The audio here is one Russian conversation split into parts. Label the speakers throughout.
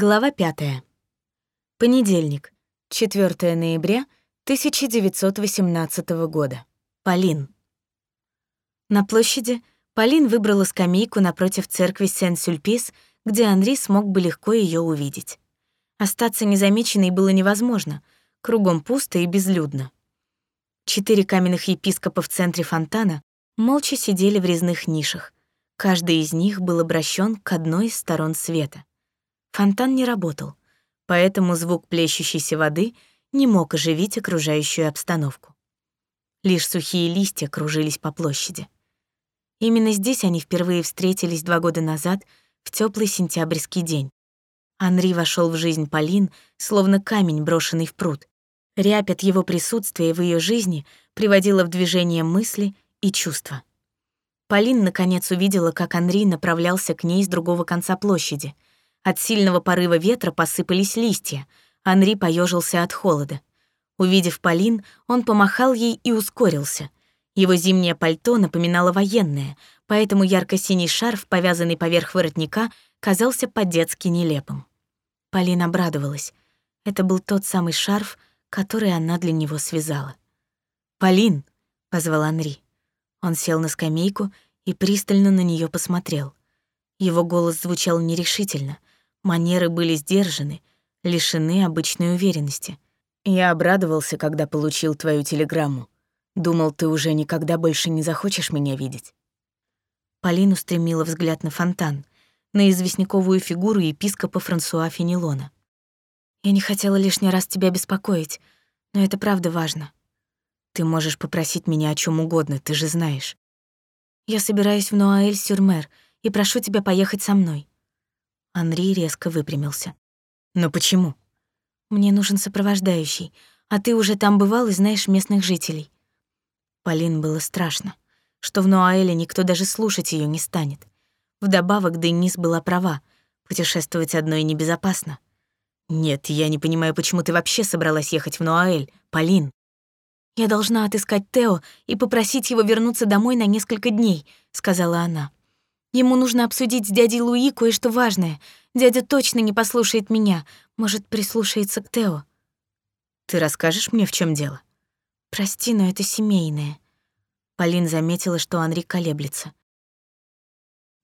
Speaker 1: Глава 5. Понедельник, 4 ноября 1918 года. Полин. На площади Полин выбрала скамейку напротив церкви Сен-Сюльпис, где Анри смог бы легко ее увидеть. Остаться незамеченной было невозможно, кругом пусто и безлюдно. Четыре каменных епископа в центре фонтана молча сидели в резных нишах. Каждый из них был обращен к одной из сторон света. Фонтан не работал, поэтому звук плещущейся воды не мог оживить окружающую обстановку. Лишь сухие листья кружились по площади. Именно здесь они впервые встретились два года назад, в теплый сентябрьский день. Анри вошел в жизнь Полин, словно камень, брошенный в пруд. Рябь от его присутствия в ее жизни приводила в движение мысли и чувства. Полин наконец увидела, как Анри направлялся к ней с другого конца площади — от сильного порыва ветра посыпались листья. Анри поежился от холода. Увидев Полин, он помахал ей и ускорился. Его зимнее пальто напоминало военное, поэтому ярко-синий шарф, повязанный поверх воротника, казался по-детски нелепым. Полин обрадовалась. Это был тот самый шарф, который она для него связала. «Полин!» — позвал Анри. Он сел на скамейку и пристально на нее посмотрел. Его голос звучал нерешительно, Манеры были сдержаны, лишены обычной уверенности. Я обрадовался, когда получил твою телеграмму. Думал, ты уже никогда больше не захочешь меня видеть. Полин устремила взгляд на фонтан, на известняковую фигуру епископа Франсуа Фенелона. «Я не хотела лишний раз тебя беспокоить, но это правда важно. Ты можешь попросить меня о чем угодно, ты же знаешь. Я собираюсь в Нуаэль-Сюрмер и прошу тебя поехать со мной. Анри резко выпрямился. «Но почему?» «Мне нужен сопровождающий, а ты уже там бывал и знаешь местных жителей». Полин было страшно, что в Нуаэле никто даже слушать ее не станет. Вдобавок Денис была права, путешествовать одной небезопасно. «Нет, я не понимаю, почему ты вообще собралась ехать в Нуаэль, Полин?» «Я должна отыскать Тео и попросить его вернуться домой на несколько дней», — сказала она. Ему нужно обсудить с дядей Луи кое-что важное. Дядя точно не послушает меня. Может, прислушается к Тео. Ты расскажешь мне, в чем дело? Прости, но это семейное. Полин заметила, что Анри колеблется.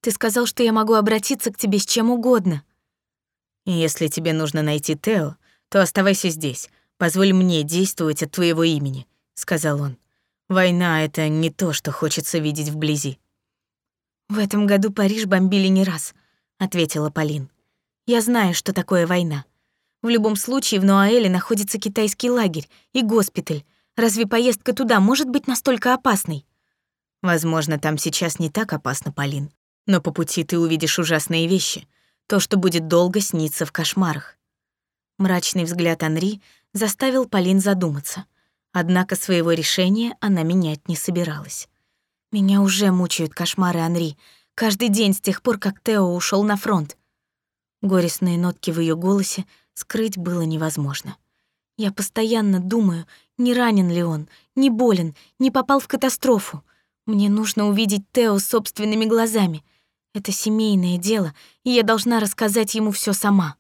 Speaker 1: Ты сказал, что я могу обратиться к тебе с чем угодно. Если тебе нужно найти Тео, то оставайся здесь. Позволь мне действовать от твоего имени, сказал он. Война — это не то, что хочется видеть вблизи. «В этом году Париж бомбили не раз», — ответила Полин. «Я знаю, что такое война. В любом случае в Нуаэле находится китайский лагерь и госпиталь. Разве поездка туда может быть настолько опасной?» «Возможно, там сейчас не так опасно, Полин. Но по пути ты увидишь ужасные вещи. То, что будет долго сниться в кошмарах». Мрачный взгляд Анри заставил Полин задуматься. Однако своего решения она менять не собиралась. Меня уже мучают кошмары Анри. Каждый день с тех пор, как Тео ушел на фронт. Горестные нотки в ее голосе скрыть было невозможно. Я постоянно думаю, не ранен ли он, не болен, не попал в катастрофу. Мне нужно увидеть Тео собственными глазами. Это семейное дело, и я должна рассказать ему все сама.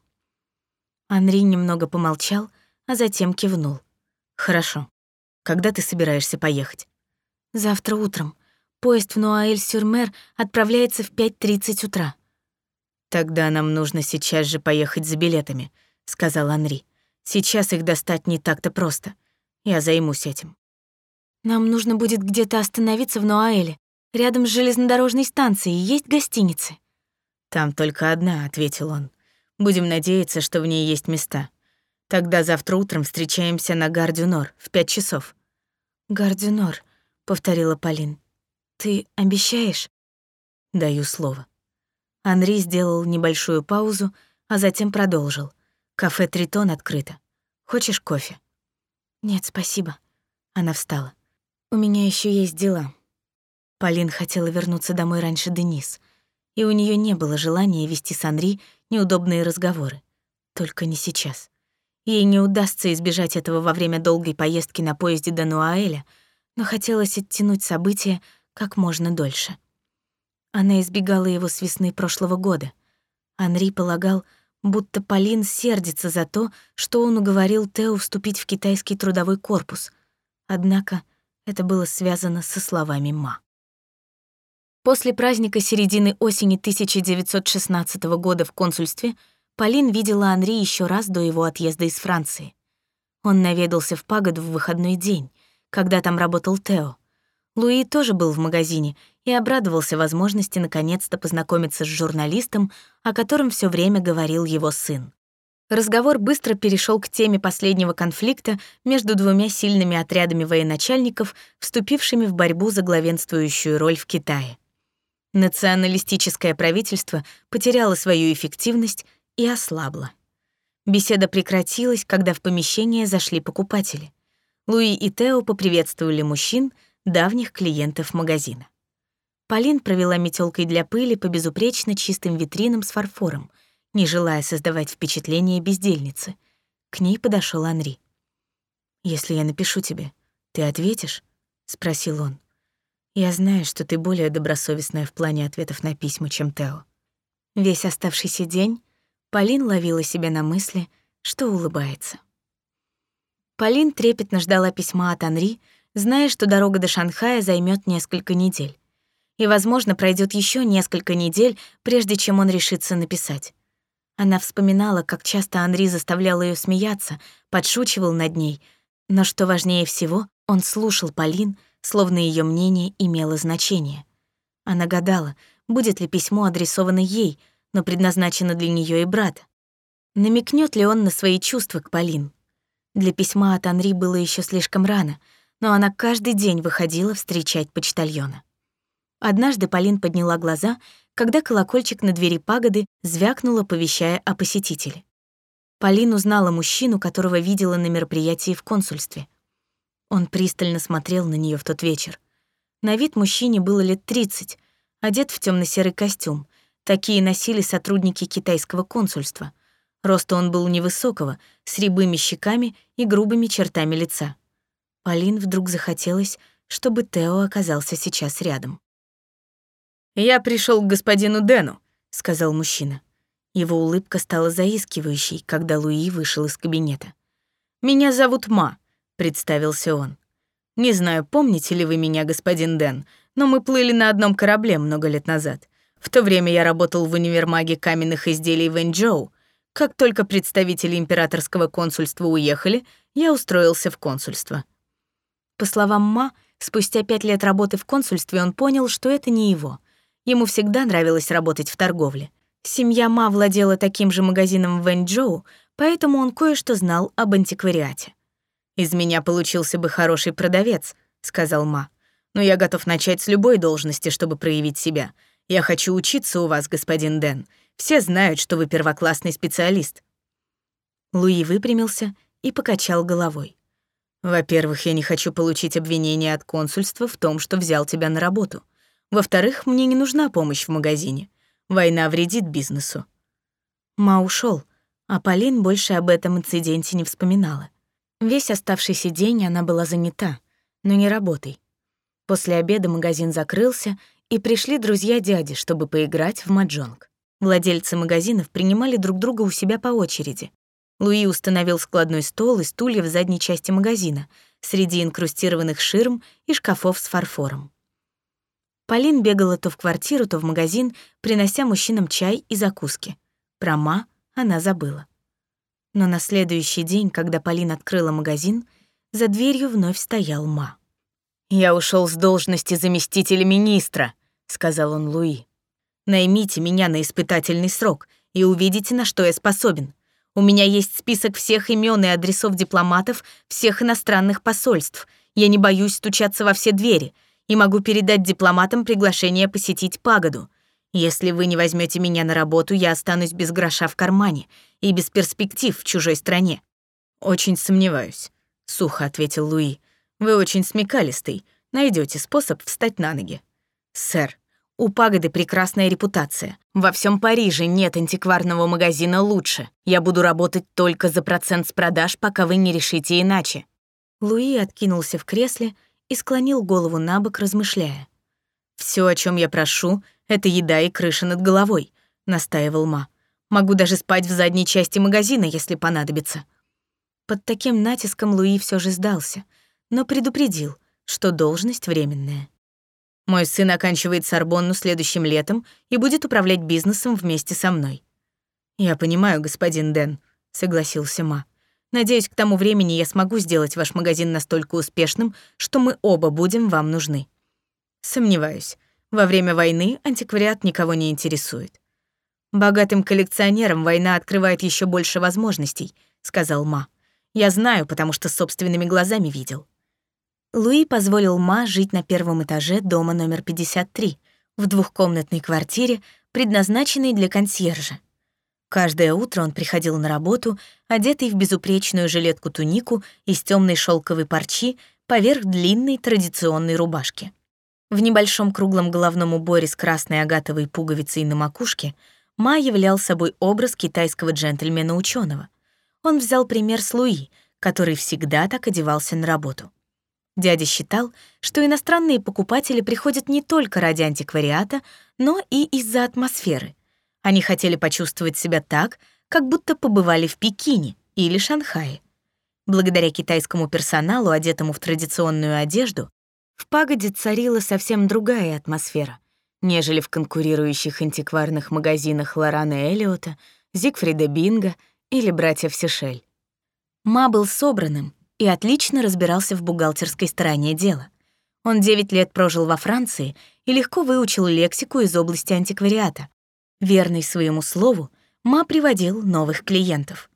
Speaker 1: Анри немного помолчал, а затем кивнул. Хорошо. Когда ты собираешься поехать? Завтра утром. Поезд в Нуаэль-Сюрмер отправляется в 5.30 утра. «Тогда нам нужно сейчас же поехать за билетами», — сказал Анри. «Сейчас их достать не так-то просто. Я займусь этим». «Нам нужно будет где-то остановиться в Нуаэле. Рядом с железнодорожной станцией есть гостиницы». «Там только одна», — ответил он. «Будем надеяться, что в ней есть места. Тогда завтра утром встречаемся на Гардюнор в пять часов». «Гардюнор», — повторила Полин. Ты обещаешь? Даю слово. Анри сделал небольшую паузу, а затем продолжил. Кафе Тритон открыто. Хочешь кофе? Нет, спасибо. Она встала. У меня еще есть дела. Полин хотела вернуться домой раньше Денис, и у нее не было желания вести с Анри неудобные разговоры. Только не сейчас. Ей не удастся избежать этого во время долгой поездки на поезде до Нуаэля, но хотелось оттянуть события как можно дольше. Она избегала его с весны прошлого года. Анри полагал, будто Полин сердится за то, что он уговорил Тео вступить в китайский трудовой корпус. Однако это было связано со словами Ма. После праздника середины осени 1916 года в консульстве Полин видела Анри еще раз до его отъезда из Франции. Он наведался в пагоду в выходной день, когда там работал Тео. Луи тоже был в магазине и обрадовался возможности наконец-то познакомиться с журналистом, о котором все время говорил его сын. Разговор быстро перешел к теме последнего конфликта между двумя сильными отрядами военачальников, вступившими в борьбу за главенствующую роль в Китае. Националистическое правительство потеряло свою эффективность и ослабло. Беседа прекратилась, когда в помещение зашли покупатели. Луи и Тео поприветствовали мужчин, давних клиентов магазина. Полин провела метелкой для пыли по безупречно чистым витринам с фарфором, не желая создавать впечатление бездельницы. К ней подошел Анри. «Если я напишу тебе, ты ответишь?» — спросил он. Я знаю, что ты более добросовестная в плане ответов на письма, чем Тео. Весь оставшийся день Полин ловила себя на мысли, что улыбается. Полин трепетно ждала письма от Анри, зная, что дорога до Шанхая займет несколько недель. И, возможно, пройдет еще несколько недель, прежде чем он решится написать. Она вспоминала, как часто Анри заставлял ее смеяться, подшучивал над ней, но что важнее всего, он слушал Полин, словно ее мнение имело значение. Она гадала, будет ли письмо адресовано ей, но предназначено для нее и брата. Намекнет ли он на свои чувства к Полин? Для письма от Анри было еще слишком рано, но она каждый день выходила встречать почтальона. Однажды Полин подняла глаза, когда колокольчик на двери пагоды звякнул, оповещая о посетителе. Полин узнала мужчину, которого видела на мероприятии в консульстве. Он пристально смотрел на нее в тот вечер. На вид мужчине было лет 30, одет в темно серый костюм. Такие носили сотрудники китайского консульства. Роста он был невысокого, с рябыми щеками и грубыми чертами лица. Полин вдруг захотелось, чтобы Тео оказался сейчас рядом.
Speaker 2: «Я пришел к господину Дэну», — сказал мужчина.
Speaker 1: Его улыбка стала заискивающей, когда Луи вышел из кабинета.
Speaker 2: «Меня зовут Ма. — представился он. «Не знаю, помните ли вы меня, господин Дэн, но мы плыли на одном корабле много лет назад. В то время я работал в универмаге каменных изделий Вэньчжоу. Как только представители императорского консульства уехали, я устроился в консульство».
Speaker 1: По словам Ма, спустя пять лет работы в консульстве он понял, что это не его. Ему всегда нравилось работать в торговле. Семья Ма владела таким же магазином в Вэньчжоу, поэтому он кое-что знал об антиквариате.
Speaker 2: «Из меня получился бы хороший продавец», — сказал Ма. «Но я готов начать с любой должности, чтобы проявить себя. Я хочу учиться у вас, господин Дэн. Все знают, что вы первоклассный специалист».
Speaker 1: Луи выпрямился и покачал головой.
Speaker 2: «Во-первых, я не хочу получить обвинение от консульства в том, что взял тебя на работу. Во-вторых, мне не нужна помощь в магазине. Война вредит бизнесу».
Speaker 1: Ма ушел, а Полин больше об этом инциденте не вспоминала. Весь оставшийся день она была занята, но не работой. После обеда магазин закрылся, и пришли друзья дяди, чтобы поиграть в маджонг. Владельцы магазинов принимали друг друга у себя по очереди. Луи установил складной стол и стулья в задней части магазина, среди инкрустированных ширм и шкафов с фарфором. Полин бегала то в квартиру, то в магазин, принося мужчинам чай и закуски. Про Ма она забыла. Но на следующий день, когда Полин открыла магазин, за дверью вновь стоял Ма.
Speaker 2: «Я ушел с должности заместителя министра», — сказал он Луи. «Наймите меня на испытательный срок и увидите, на что я способен. У меня есть список всех имен и адресов дипломатов всех иностранных посольств. Я не боюсь стучаться во все двери и могу передать дипломатам приглашение посетить пагоду. Если вы не возьмете меня на работу, я останусь без гроша в кармане и без перспектив в чужой стране. Очень сомневаюсь, сухо ответил Луи. Вы очень смекалистый, найдете способ встать на ноги. Сэр, у пагоды прекрасная репутация. Во всем Париже нет антикварного магазина лучше. Я буду работать только за процент с продаж, пока вы не решите иначе.
Speaker 1: Луи откинулся в кресле и склонил голову на бок, размышляя.
Speaker 2: Все, о чем я прошу, это еда и крыша над головой», — настаивал Ма. Могу даже спать в задней части магазина, если понадобится».
Speaker 1: Под таким натиском Луи все же сдался, но предупредил, что должность временная.
Speaker 2: «Мой сын оканчивает Сорбонну следующим летом и будет управлять бизнесом вместе со мной». «Я понимаю, господин Дэн», — согласился Ма. «Надеюсь, к тому времени я смогу сделать ваш магазин настолько успешным, что мы оба будем вам нужны». «Сомневаюсь. Во время войны антиквариат никого не интересует. Богатым коллекционерам война открывает еще больше возможностей, сказал Ма. Я знаю, потому что собственными глазами видел.
Speaker 1: Луи позволил Ма жить на первом этаже дома номер 53, в двухкомнатной квартире, предназначенной для консьержа. Каждое утро он приходил на работу, одетый в безупречную жилетку-тунику из темной шелковой парчи поверх длинной традиционной рубашки. В небольшом круглом головном уборе с красной агатовой пуговицей на макушке — Ма являл собой образ китайского джентльмена ученого. Он взял пример с Луи, который всегда так одевался на работу. Дядя считал, что иностранные покупатели приходят не только ради антиквариата, но и из-за атмосферы. Они хотели почувствовать себя так, как будто побывали в Пекине или Шанхае. Благодаря китайскому персоналу, одетому в традиционную одежду, в пагоде царила совсем другая атмосфера нежели в конкурирующих антикварных магазинах Лорана Эллиота, Зигфрида Бинга или братьев Сишель. Ма был собранным и отлично разбирался в бухгалтерской стороне дела. Он 9 лет прожил во Франции и легко выучил лексику из области антиквариата. Верный своему слову, Ма приводил новых клиентов.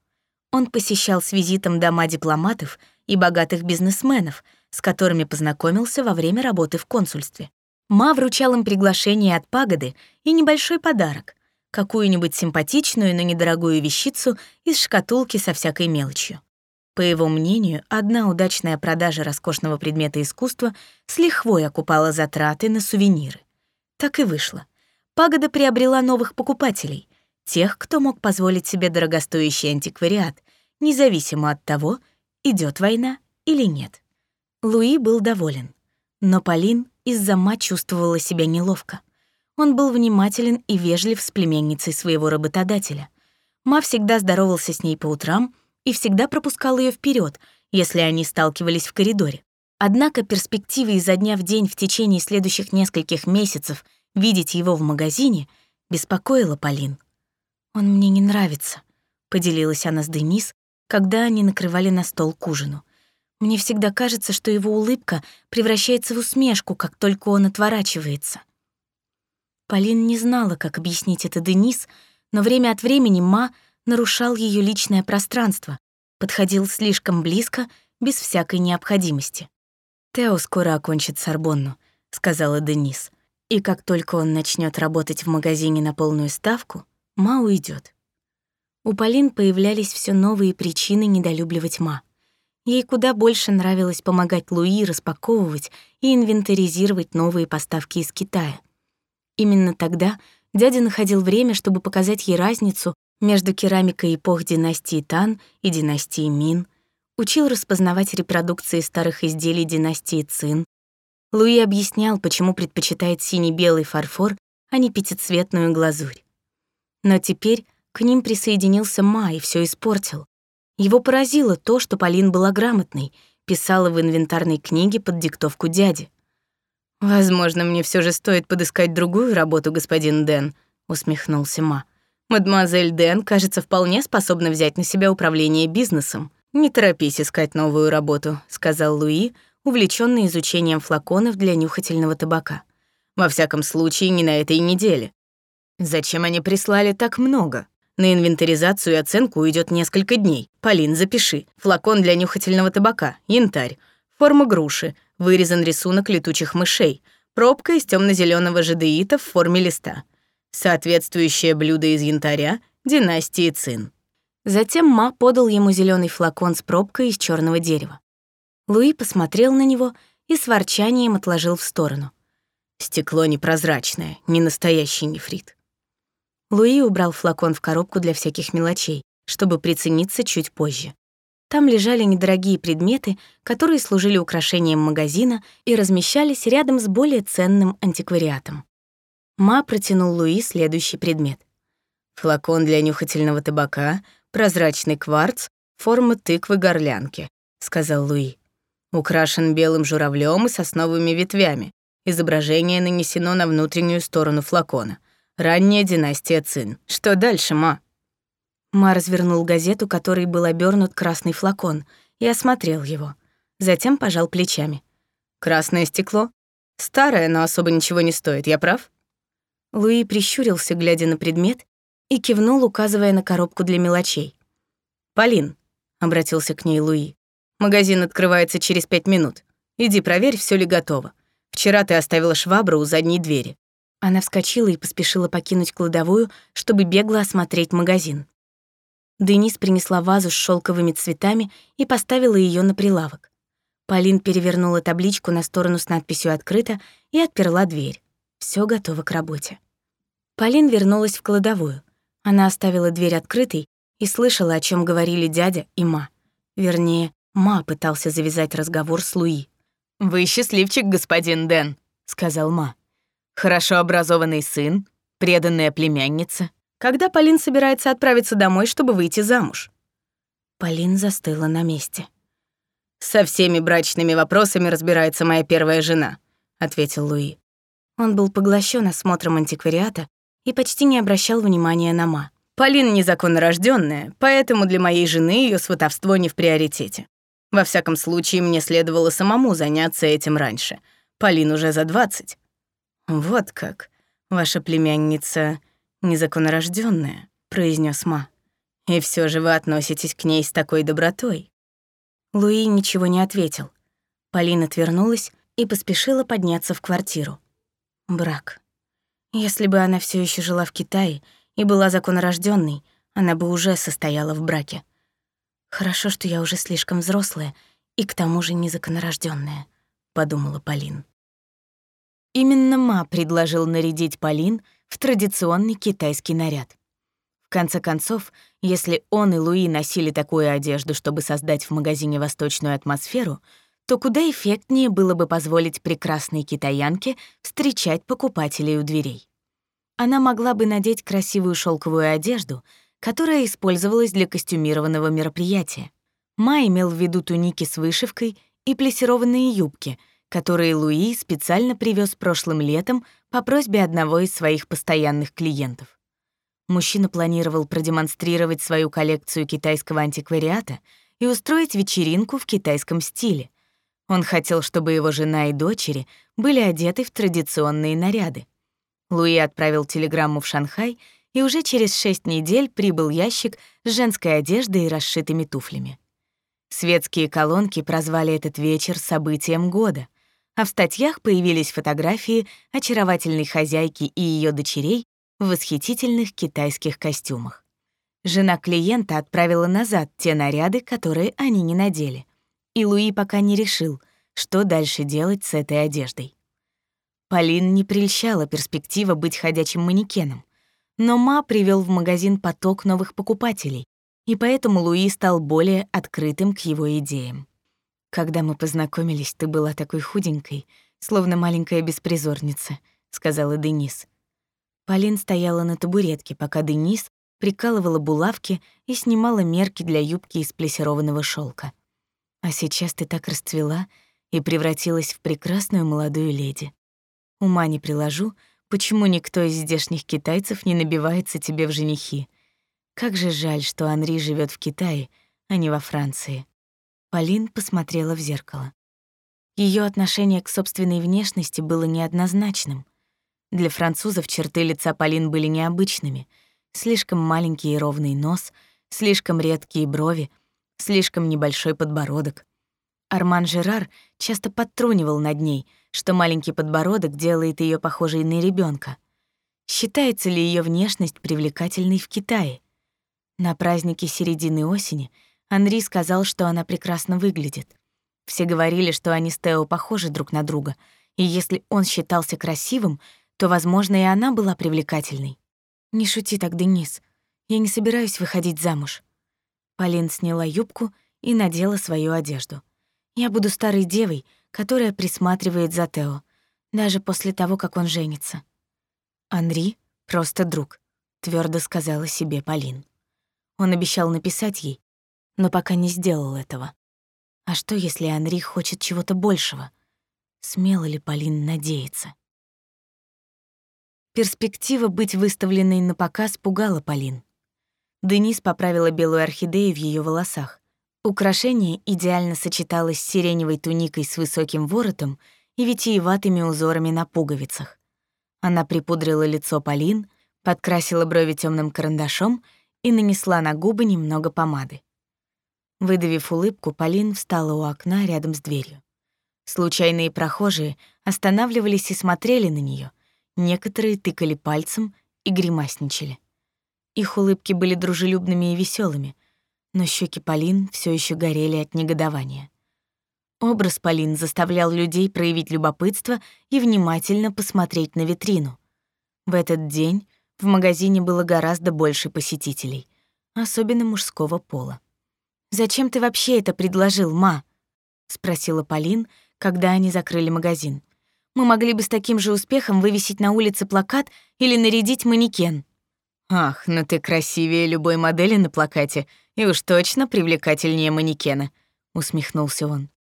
Speaker 1: Он посещал с визитом дома дипломатов и богатых бизнесменов, с которыми познакомился во время работы в консульстве. Ма вручал им приглашение от пагоды и небольшой подарок, какую-нибудь симпатичную, но недорогую вещицу из шкатулки со всякой мелочью. По его мнению, одна удачная продажа роскошного предмета искусства с лихвой окупала затраты на сувениры. Так и вышло. Пагода приобрела новых покупателей, тех, кто мог позволить себе дорогостоящий антиквариат, независимо от того, идет война или нет. Луи был доволен, но Полин из-за ма чувствовала себя неловко. Он был внимателен и вежлив с племенницей своего работодателя. Ма всегда здоровался с ней по утрам и всегда пропускал ее вперед, если они сталкивались в коридоре. Однако перспективы изо дня в день в течение следующих нескольких месяцев видеть его в магазине беспокоила Полин. «Он мне не нравится», — поделилась она с Денис, когда они накрывали на стол к ужину. Мне всегда кажется, что его улыбка превращается в усмешку, как только он отворачивается. Полин не знала, как объяснить это Денис, но время от времени Ма нарушал ее личное пространство, подходил слишком близко, без всякой необходимости. «Тео скоро окончит Сорбонну», — сказала Денис. «И как только он начнет работать в магазине на полную ставку, Ма уйдет. У Полин появлялись все новые причины недолюбливать Ма. Ей куда больше нравилось помогать Луи распаковывать и инвентаризировать новые поставки из Китая. Именно тогда дядя находил время, чтобы показать ей разницу между керамикой эпох династии Тан и династии Мин, учил распознавать репродукции старых изделий династии Цин. Луи объяснял, почему предпочитает синий-белый фарфор, а не пятицветную глазурь. Но теперь к ним присоединился Ма и все испортил. Его поразило то, что Полин была грамотной, писала в инвентарной книге под диктовку дяди. «Возможно, мне все же стоит подыскать другую работу, господин Дэн», — усмехнулся Ма. «Мадемуазель Дэн, кажется, вполне способна взять на себя управление бизнесом. Не торопись искать новую работу», — сказал Луи, увлеченный изучением флаконов для нюхательного табака. «Во всяком случае, не на этой неделе». «Зачем они прислали так много?» На инвентаризацию и оценку уйдет несколько дней. Полин, запиши. Флакон для нюхательного табака, янтарь, форма груши, вырезан рисунок летучих мышей, пробка из темно зеленого жадеита в форме листа. Соответствующее блюдо из янтаря династии Цин. Затем Ма подал ему зеленый флакон с пробкой из черного дерева. Луи посмотрел на него и с ворчанием отложил в сторону. Стекло непрозрачное, не настоящий нефрит. Луи убрал флакон в коробку для всяких мелочей, чтобы прицениться чуть позже. Там лежали недорогие предметы, которые служили украшением магазина и размещались рядом с более ценным антиквариатом. Ма протянул Луи следующий предмет.
Speaker 2: Флакон для нюхательного табака, прозрачный кварц, форма тыквы-горлянки», — сказал Луи. «Украшен белым журавлем и сосновыми ветвями. Изображение нанесено на внутреннюю сторону флакона. Ранняя династия Цин. Что дальше, ма?»
Speaker 1: Ма развернул газету, которой был обернут красный флакон, и осмотрел его. Затем пожал плечами.
Speaker 2: «Красное стекло? Старое, но особо ничего не стоит, я прав?»
Speaker 1: Луи прищурился, глядя на предмет, и кивнул, указывая на коробку для мелочей.
Speaker 2: «Полин», — обратился к ней Луи, — «магазин открывается через пять минут. Иди проверь, все ли готово. Вчера ты оставила швабру у задней двери».
Speaker 1: Она вскочила и поспешила покинуть кладовую, чтобы бегло осмотреть магазин. Денис принесла вазу с шелковыми цветами и поставила ее на прилавок. Полин перевернула табличку на сторону с надписью «Открыто» и отперла дверь. Все готово к работе. Полин вернулась в кладовую. Она оставила дверь открытой и слышала, о чем говорили дядя и ма. Вернее, ма пытался завязать разговор с Луи.
Speaker 2: «Вы счастливчик, господин Дэн», — сказал ма. «Хорошо образованный сын, преданная племянница. Когда Полин собирается отправиться домой, чтобы выйти замуж?»
Speaker 1: Полин застыла на месте.
Speaker 2: «Со всеми брачными вопросами разбирается моя первая жена», — ответил Луи.
Speaker 1: Он был поглощен осмотром антиквариата и почти не обращал внимания на Ма.
Speaker 2: Полин незаконно рождённая, поэтому для моей жены её сватовство не в приоритете. Во всяком случае, мне следовало самому заняться этим раньше. Полин уже за 20. Вот как. Ваша племянница незаконнорождённая, произнёс Ма. И всё же вы относитесь к ней с такой добротой.
Speaker 1: Луи ничего не ответил. Полина отвернулась и поспешила подняться в квартиру. Брак. Если бы она все еще жила в Китае и была законорожденной, она бы уже состояла в браке. Хорошо, что я уже слишком взрослая и к тому же незаконорожденная, подумала Полин. Именно Ма предложил нарядить Полин в традиционный китайский наряд. В конце концов, если он и Луи носили такую одежду, чтобы создать в магазине восточную атмосферу, то куда эффектнее было бы позволить прекрасной китаянке встречать покупателей у дверей. Она могла бы надеть красивую шелковую одежду, которая использовалась для костюмированного мероприятия. Ма имел в виду туники с вышивкой и плессированные юбки, которые Луи специально привез прошлым летом по просьбе одного из своих постоянных клиентов. Мужчина планировал продемонстрировать свою коллекцию китайского антиквариата и устроить вечеринку в китайском стиле, он хотел, чтобы его жена и дочери были одеты в традиционные наряды. Луи отправил телеграмму в Шанхай, и уже через шесть недель прибыл ящик с женской одеждой и расшитыми туфлями. Светские колонки прозвали этот вечер событием года, а в статьях появились фотографии очаровательной хозяйки и ее дочерей в восхитительных китайских костюмах. Жена клиента отправила назад те наряды, которые они не надели и Луи пока не решил, что дальше делать с этой одеждой. Полин не прельщала перспектива быть ходячим манекеном, но Ма привел в магазин поток новых покупателей, и поэтому Луи стал более открытым к его идеям. «Когда мы познакомились, ты была такой худенькой, словно маленькая беспризорница», — сказала Денис. Полин стояла на табуретке, пока Денис прикалывала булавки и снимала мерки для юбки из плессированного шелка. А сейчас ты так расцвела и превратилась в прекрасную молодую леди. Ума не приложу, почему никто из здешних китайцев не набивается тебе в женихи. Как же жаль, что Анри живет в Китае, а не во Франции. Полин посмотрела в зеркало. Ее отношение к собственной внешности было неоднозначным. Для французов черты лица Полин были необычными. Слишком маленький и ровный нос, слишком редкие брови, слишком небольшой подбородок. Арман Жерар часто подтрунивал над ней, что маленький подбородок делает ее похожей на ребенка. Считается ли ее внешность привлекательной в Китае? На празднике середины осени Анри сказал, что она прекрасно выглядит. Все говорили, что они с Тео похожи друг на друга, и если он считался красивым, то, возможно, и она была привлекательной. «Не шути так, Денис. Я не собираюсь выходить замуж. Полин сняла юбку и надела свою одежду. Я буду старой девой, которая присматривает за Тео, даже после того, как он женится. Анри — просто друг. твердо сказала себе Полин. Он обещал написать ей, но пока не сделал этого. А что, если Анри хочет чего-то большего? Смело ли Полин надеяться? Перспектива быть выставленной на показ пугала Полин. Денис поправила белую орхидею в ее волосах. Украшение идеально сочеталось с сиреневой туникой с высоким воротом и витиеватыми узорами на пуговицах. Она припудрила лицо Полин, подкрасила брови темным карандашом и нанесла на губы немного помады. Выдавив улыбку, Полин встала у окна рядом с дверью. Случайные прохожие останавливались и смотрели на нее. Некоторые тыкали пальцем и гримасничали. Их улыбки были дружелюбными и веселыми, но щеки Полин все еще горели от негодования. Образ Полин заставлял людей проявить любопытство и внимательно посмотреть на витрину. В этот день в магазине было гораздо больше посетителей, особенно мужского пола. «Зачем ты вообще это предложил, ма?» — спросила Полин, когда они закрыли магазин. «Мы могли бы с таким же успехом вывесить на улице плакат или нарядить манекен».
Speaker 2: «Ах, ну ты красивее любой модели на плакате и уж точно привлекательнее манекена», — усмехнулся он.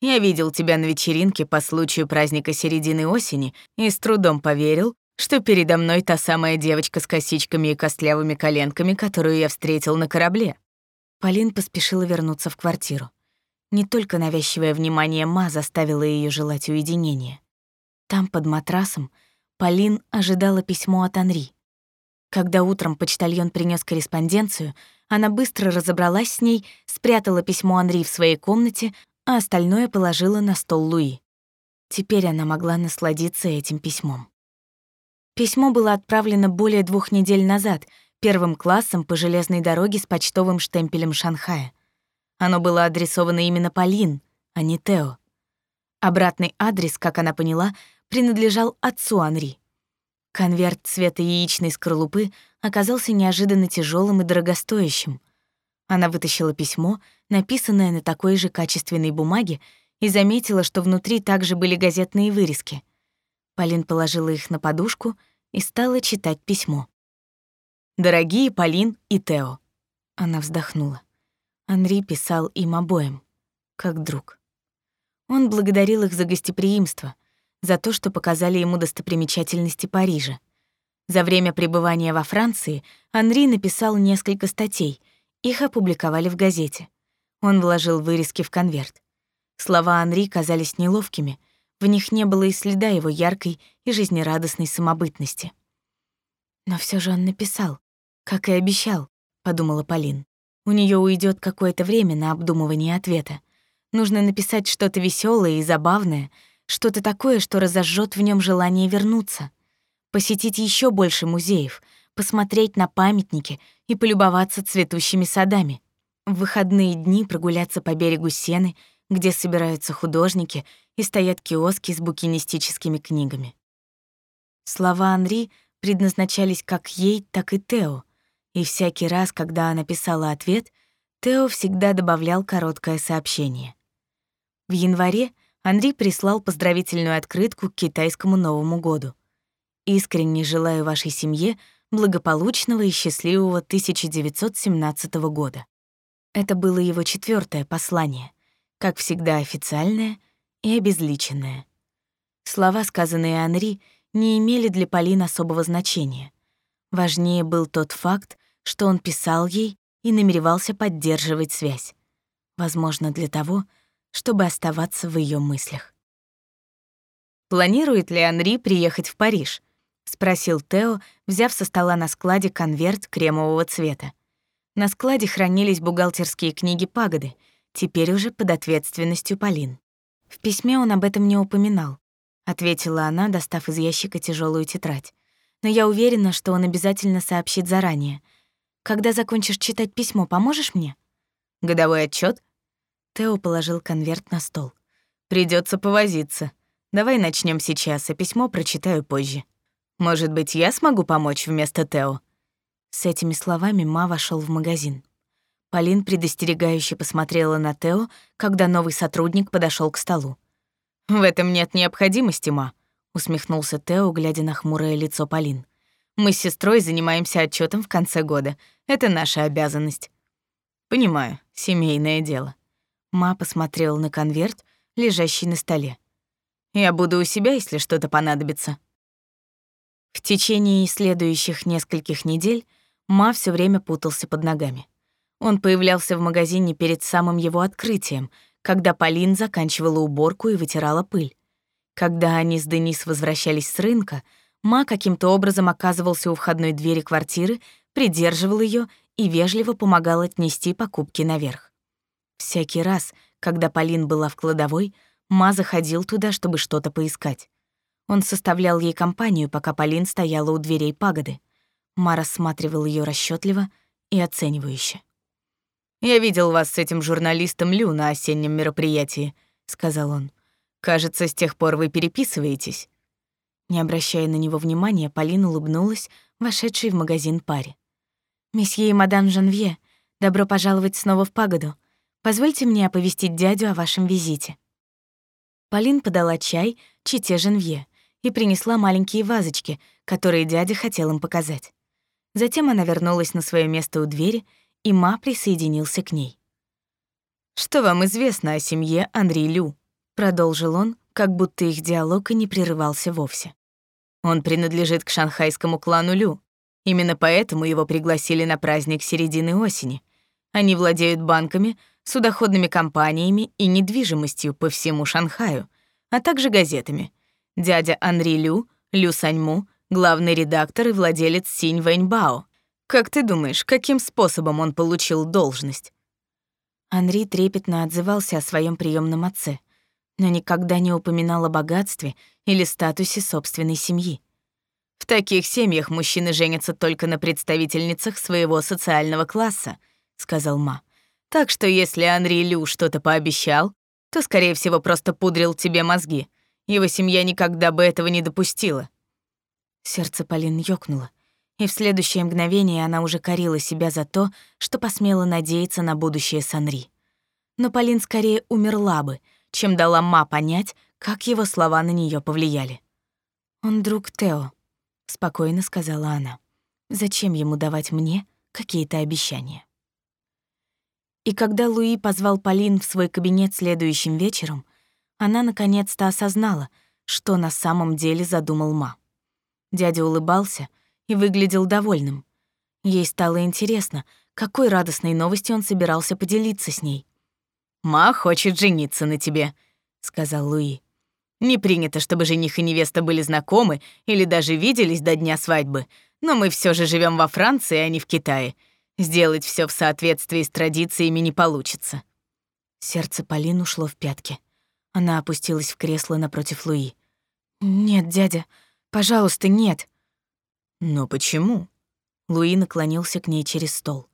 Speaker 2: «Я видел тебя на вечеринке по случаю праздника середины осени и с трудом поверил, что передо мной та самая девочка с косичками и костлявыми коленками, которую я встретил на корабле.
Speaker 1: Полин поспешила вернуться в квартиру. Не только навязчивое внимание Ма заставило ее желать уединения. Там, под матрасом, Полин ожидала письмо от Анри. Когда утром почтальон принес корреспонденцию, она быстро разобралась с ней, спрятала письмо Анри в своей комнате, а остальное положила на стол Луи. Теперь она могла насладиться этим письмом. Письмо было отправлено более двух недель назад — первым классом по железной дороге с почтовым штемпелем Шанхая. Оно было адресовано именно Полин, а не Тео. Обратный адрес, как она поняла, принадлежал отцу Анри. Конверт цвета яичной скорлупы оказался неожиданно тяжелым и дорогостоящим. Она вытащила письмо, написанное на такой же качественной бумаге, и заметила, что внутри также были газетные вырезки. Полин положила их на подушку и стала читать письмо. Дорогие Полин и Тео. Она вздохнула. Анри писал им обоим, как друг. Он благодарил их за гостеприимство, за то, что показали ему достопримечательности Парижа. За время пребывания во Франции Анри написал несколько статей, их опубликовали в газете. Он вложил вырезки в конверт. Слова Анри казались неловкими, в них не было и следа его яркой и жизнерадостной самобытности. Но все же он написал, как и обещал, подумала Полин. У нее уйдет какое-то время на обдумывание ответа. Нужно написать что-то веселое и забавное, что-то такое, что разожжет в нем желание вернуться, посетить еще больше музеев, посмотреть на памятники и полюбоваться цветущими садами. В выходные дни прогуляться по берегу Сены, где собираются художники и стоят киоски с букинистическими книгами. Слова Анри предназначались как ей, так и Тео, и всякий раз, когда она писала ответ, Тео всегда добавлял короткое сообщение. В январе Андрей прислал поздравительную открытку к китайскому Новому году. «Искренне желаю вашей семье благополучного и счастливого 1917 года». Это было его четвертое послание, как всегда официальное и обезличенное. Слова, сказанные Анри, не имели для Полин особого значения. Важнее был тот факт, что он писал ей и намеревался поддерживать связь. Возможно, для того, чтобы оставаться в ее мыслях.
Speaker 2: «Планирует ли Анри приехать в Париж?» — спросил Тео, взяв со стола на складе конверт кремового цвета. На складе хранились бухгалтерские книги пагоды, теперь уже под ответственностью Полин.
Speaker 1: В письме он об этом не упоминал, ответила она, достав из ящика тяжелую тетрадь. Но я уверена, что он обязательно сообщит заранее. Когда закончишь читать письмо, поможешь мне?
Speaker 2: Годовой отчет?
Speaker 1: Тео положил конверт на стол.
Speaker 2: Придется повозиться. Давай начнем сейчас, а письмо прочитаю позже. Может быть, я смогу помочь вместо Тео?
Speaker 1: С этими словами Ма вошел в магазин. Полин предостерегающе посмотрела на Тео, когда новый сотрудник подошел к столу.
Speaker 2: «В этом нет необходимости, Ма», — усмехнулся Тео, глядя на хмурое лицо Полин. Мы с сестрой занимаемся отчетом в конце года. Это наша обязанность. Понимаю, семейное дело. Ма посмотрела на конверт, лежащий на столе. Я буду у себя, если что-то понадобится. В течение следующих нескольких недель Ма все время путался под ногами. Он появлялся в магазине перед самым его открытием, когда Полин заканчивала уборку и вытирала пыль. Когда они с Денис возвращались с рынка, Ма каким-то образом оказывался у входной двери квартиры, придерживал ее и вежливо помогал отнести покупки наверх. Всякий раз, когда Полин была в кладовой, Ма заходил туда, чтобы что-то поискать. Он составлял ей компанию, пока Полин стояла у дверей пагоды. Ма рассматривал ее расчетливо и оценивающе. «Я видел вас с этим журналистом Лю на осеннем мероприятии», — сказал он. «Кажется, с тех пор вы переписываетесь». Не обращая на него внимания, Полин улыбнулась, вошедшей в магазин паре. «Месье и мадам Жанвье, добро пожаловать снова в пагоду. Позвольте мне оповестить дядю о вашем визите». Полин подала чай чите Жанвье и принесла маленькие вазочки, которые дядя хотел им показать. Затем она вернулась на свое место у двери, и Ма присоединился к ней. «Что вам известно о семье Андрей Лю?» — продолжил он, как будто их диалог и не прерывался вовсе. «Он принадлежит к шанхайскому клану Лю. Именно поэтому его пригласили на праздник середины осени. Они владеют банками, судоходными компаниями и недвижимостью по всему Шанхаю, а также газетами. Дядя Анри Лю, Лю Саньму, главный редактор и владелец Синь Вэньбао. Как ты думаешь, каким способом он получил должность? Анри трепетно отзывался о своем приемном отце, но никогда не упоминал о богатстве или статусе собственной семьи. В таких семьях мужчины женятся только на представительницах своего социального класса, сказал Ма. Так что если Анри Лю что-то пообещал, то, скорее всего, просто пудрил тебе мозги. Его семья никогда бы этого не допустила. Сердце Полин ёкнуло, и в следующее мгновение она уже корила себя за то, что посмела надеяться на будущее с Анри. Но Полин скорее умерла бы, чем дала Ма понять, как его слова на нее повлияли. «Он друг Тео», — спокойно сказала она. «Зачем ему давать мне какие-то обещания?» И когда Луи позвал Полин в свой кабинет следующим вечером, она наконец-то осознала, что на самом деле задумал Ма. Дядя улыбался и выглядел довольным. Ей стало интересно, какой радостной новостью он собирался поделиться с ней. «Ма хочет жениться на тебе», — сказал Луи. «Не принято, чтобы жених и невеста были знакомы или даже виделись до дня свадьбы, но мы все же живем во Франции, а не в Китае. Сделать все в соответствии с традициями не получится. Сердце Полин ушло в пятки. Она опустилась в кресло напротив Луи. «Нет, дядя, пожалуйста, нет». «Но почему?» Луи наклонился к ней через стол.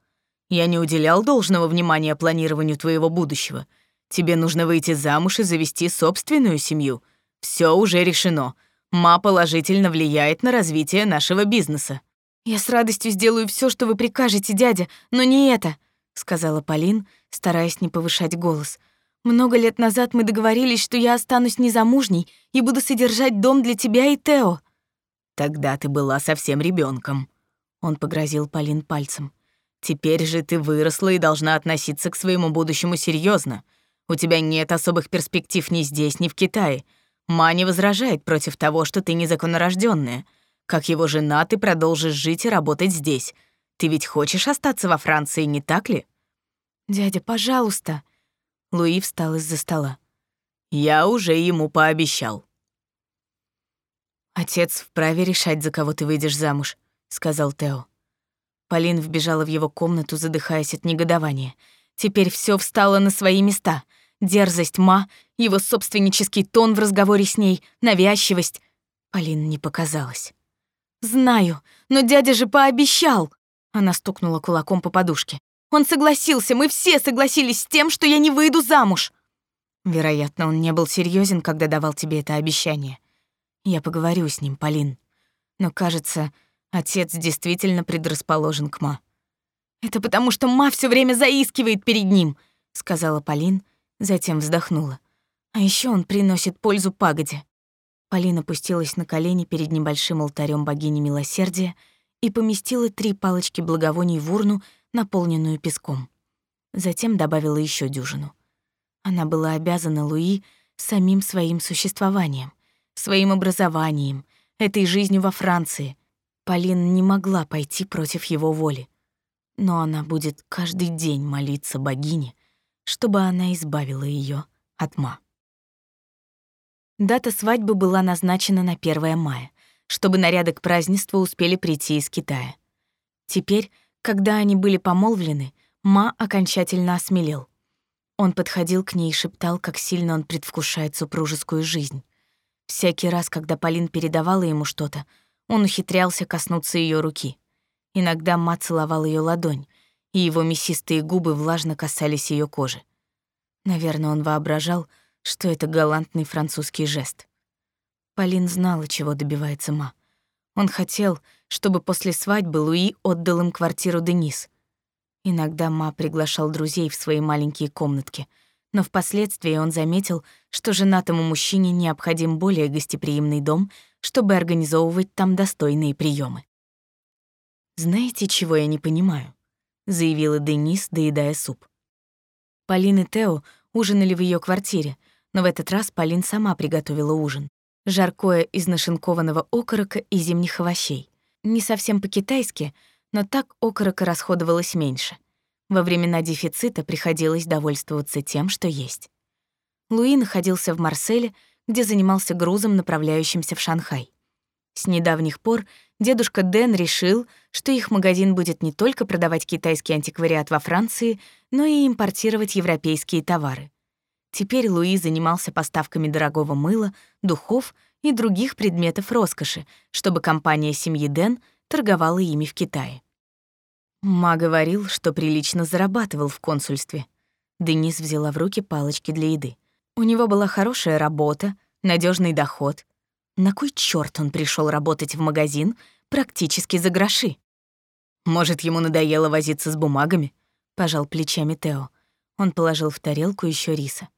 Speaker 2: «Я не уделял должного внимания планированию твоего будущего. Тебе нужно выйти замуж и завести собственную семью. Все уже решено. Ма положительно влияет на развитие нашего бизнеса. «Я с радостью сделаю все, что вы прикажете, дядя, но не это», — сказала Полин, стараясь не повышать голос. «Много лет назад мы договорились, что я останусь незамужней и буду содержать дом для тебя и Тео». «Тогда ты была совсем ребенком. он погрозил Полин пальцем. «Теперь же ты выросла и должна относиться к своему будущему серьезно. У тебя нет особых перспектив ни здесь, ни в Китае. Ма не возражает против того, что ты незаконнорожденная. Как его жена, ты продолжишь жить и работать здесь. Ты ведь хочешь остаться во Франции, не так ли? Дядя, пожалуйста. Луи встал из-за стола. Я уже ему пообещал. Отец вправе решать, за кого ты выйдешь замуж, сказал Тео. Полин вбежала в его комнату, задыхаясь от негодования. Теперь все встало на свои места. Дерзость Ма, его собственнический тон в разговоре с ней, навязчивость. Полин не показалось. «Знаю, но дядя же пообещал!» Она стукнула кулаком по подушке. «Он согласился, мы все согласились с тем, что я не выйду замуж!» Вероятно, он не был серьезен, когда давал тебе это обещание. Я поговорю с ним, Полин. Но, кажется, отец действительно предрасположен к Ма. «Это потому, что Ма все время заискивает перед ним», — сказала Полин, затем вздохнула. «А еще он приносит пользу пагоде».
Speaker 1: Полина опустилась на колени перед небольшим алтарем богини милосердия и поместила три палочки благовоний в урну, наполненную песком. Затем добавила еще дюжину. Она была обязана Луи самим своим существованием, своим образованием, этой жизнью во Франции. Полин не могла пойти против его воли. Но она будет каждый день молиться богине, чтобы она избавила ее от ма. Дата свадьбы была назначена на 1 мая, чтобы наряды к празднеству успели прийти из Китая. Теперь, когда они были помолвлены, Ма окончательно осмелел. Он подходил к ней и шептал, как сильно он предвкушает супружескую жизнь. Всякий раз, когда Полин передавала ему что-то, он ухитрялся коснуться ее руки. Иногда Ма целовал ее ладонь, и его мясистые губы влажно касались ее кожи. Наверное, он воображал, что это галантный французский жест. Полин знала, чего добивается Ма. Он хотел, чтобы после свадьбы Луи отдал им квартиру Денис. Иногда Ма приглашал друзей в свои маленькие комнатки, но впоследствии он заметил, что женатому мужчине необходим более гостеприимный дом, чтобы организовывать там достойные приемы. «Знаете, чего я не понимаю?» — заявила Денис, доедая суп. Полин и Тео ужинали в ее квартире, но в этот раз Полин сама приготовила ужин. Жаркое из нашинкованного окорока и зимних овощей. Не совсем по-китайски, но так окорока расходовалось меньше. Во времена дефицита приходилось довольствоваться тем, что есть. Луи находился в Марселе, где занимался грузом, направляющимся в Шанхай. С недавних пор дедушка Дэн решил, что их магазин будет не только продавать китайский антиквариат во Франции, но и импортировать европейские товары. Теперь Луи занимался поставками дорогого мыла, духов и других предметов роскоши, чтобы компания семьи Дэн торговала ими в Китае. Ма говорил, что прилично зарабатывал в консульстве. Денис взяла в руки палочки для еды. У него была хорошая работа, надежный доход. На кой черт он пришел работать в магазин практически за гроши? Может, ему надоело возиться с бумагами? Пожал плечами Тео. Он положил в тарелку еще риса.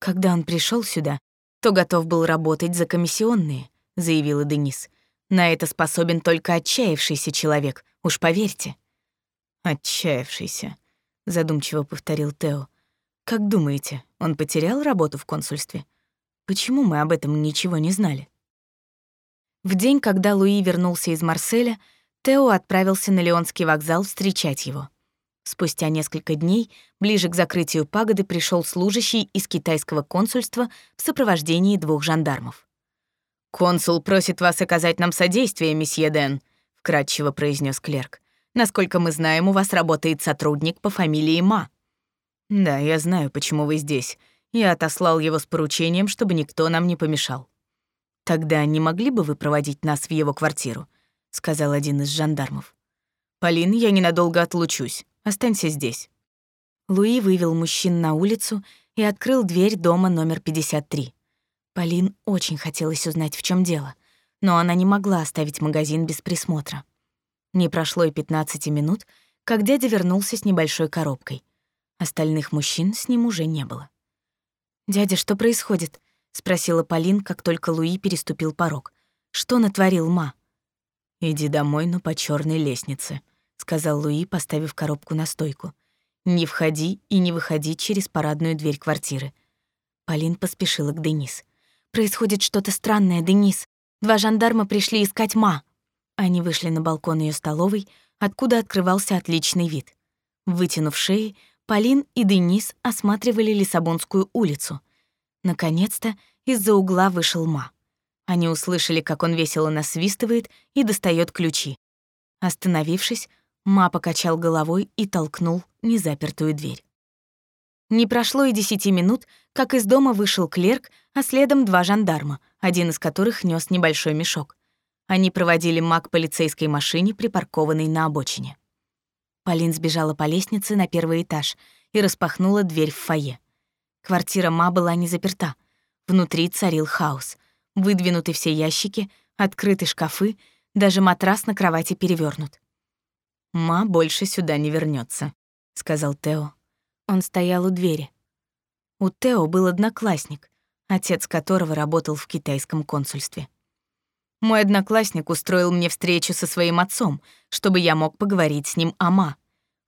Speaker 1: Когда он пришел сюда, то готов был работать за комиссионные, заявила Денис. На это способен только отчаявшийся человек, уж поверьте. Отчаявшийся, задумчиво повторил Тео. Как думаете, он потерял работу в консульстве? Почему мы об этом ничего не знали? В день, когда Луи вернулся из Марселя, Тео отправился на Леонский вокзал встречать его. Спустя несколько дней, ближе к закрытию пагоды, пришел служащий из китайского консульства в сопровождении двух жандармов. «Консул просит вас оказать нам содействие, месье Дэн», — вкратчиво произнес клерк. «Насколько мы знаем, у вас работает сотрудник по фамилии Ма». «Да, я знаю, почему вы здесь. Я отослал его с поручением, чтобы никто нам не помешал». «Тогда не могли бы вы проводить нас в его квартиру?» — сказал один из жандармов. «Полин, я ненадолго отлучусь. Останься здесь». Луи вывел мужчин на улицу и открыл дверь дома номер 53. Полин очень хотелось узнать, в чем дело, но она не могла оставить магазин без присмотра. Не прошло и 15 минут, как дядя вернулся с небольшой коробкой. Остальных мужчин с ним уже не было. «Дядя, что происходит?» — спросила Полин, как только Луи переступил порог. «Что натворил Ма?» «Иди домой, но по черной лестнице», сказал Луи, поставив коробку на стойку. Не входи и не выходи через парадную дверь квартиры. Полин поспешила к Денис. Происходит что-то странное, Денис. Два жандарма пришли искать Ма. Они вышли на балкон ее столовой, откуда открывался отличный вид. Вытянув шеи, Полин и Денис осматривали Лиссабонскую улицу. Наконец-то из-за угла вышел Ма. Они услышали, как он весело насвистывает и достает ключи. Остановившись, Ма покачал головой и толкнул незапертую дверь. Не прошло и десяти минут, как из дома вышел клерк, а следом два жандарма, один из которых нес небольшой мешок. Они проводили Ма полицейской машине, припаркованной на обочине. Полин сбежала по лестнице на первый этаж и распахнула дверь в фойе. Квартира Ма была не заперта. Внутри царил хаос. Выдвинуты все ящики, открыты шкафы, даже матрас на кровати перевернут. «Ма больше сюда не вернется, сказал Тео. Он стоял у двери. У Тео был одноклассник, отец которого работал в китайском консульстве. Мой одноклассник устроил мне встречу со своим отцом, чтобы я мог поговорить с ним о Ма.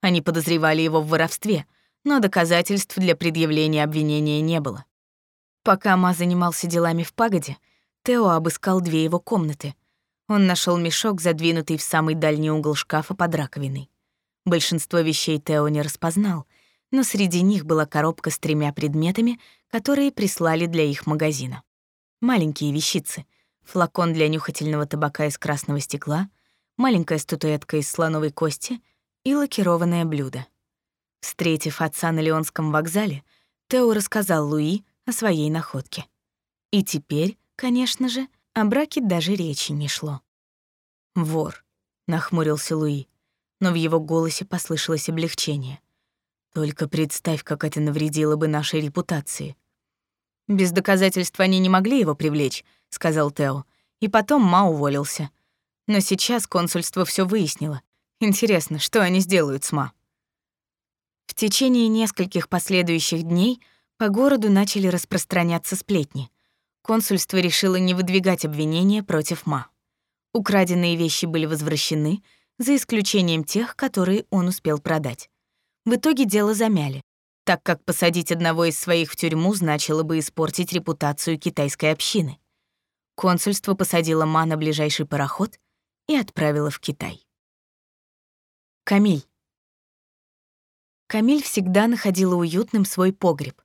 Speaker 1: Они подозревали его в воровстве, но доказательств для предъявления обвинения не было. Пока Ма занимался делами в пагоде, Тео обыскал две его комнаты. Он нашел мешок, задвинутый в самый дальний угол шкафа под раковиной. Большинство вещей Тео не распознал, но среди них была коробка с тремя предметами, которые прислали для их магазина. Маленькие вещицы, флакон для нюхательного табака из красного стекла, маленькая статуэтка из слоновой кости и лакированное блюдо. Встретив отца на Леонском вокзале, Тео рассказал Луи о своей находке. И теперь, конечно же, о браке даже речи не шло. «Вор», — нахмурился Луи, но в его голосе послышалось облегчение. «Только представь, как это навредило бы нашей репутации». «Без доказательств они не могли его привлечь», сказал Тео. И потом Ма уволился. Но сейчас консульство все выяснило. Интересно, что они сделают с Ма? В течение нескольких последующих дней по городу начали распространяться сплетни. Консульство решило не выдвигать обвинения против Ма. Украденные вещи были возвращены, за исключением тех, которые он успел продать. В итоге дело замяли, так как посадить одного из своих в тюрьму значило бы испортить репутацию китайской общины. Консульство посадило Ма на ближайший пароход и отправило в Китай. Камиль. Камиль всегда находила уютным свой погреб.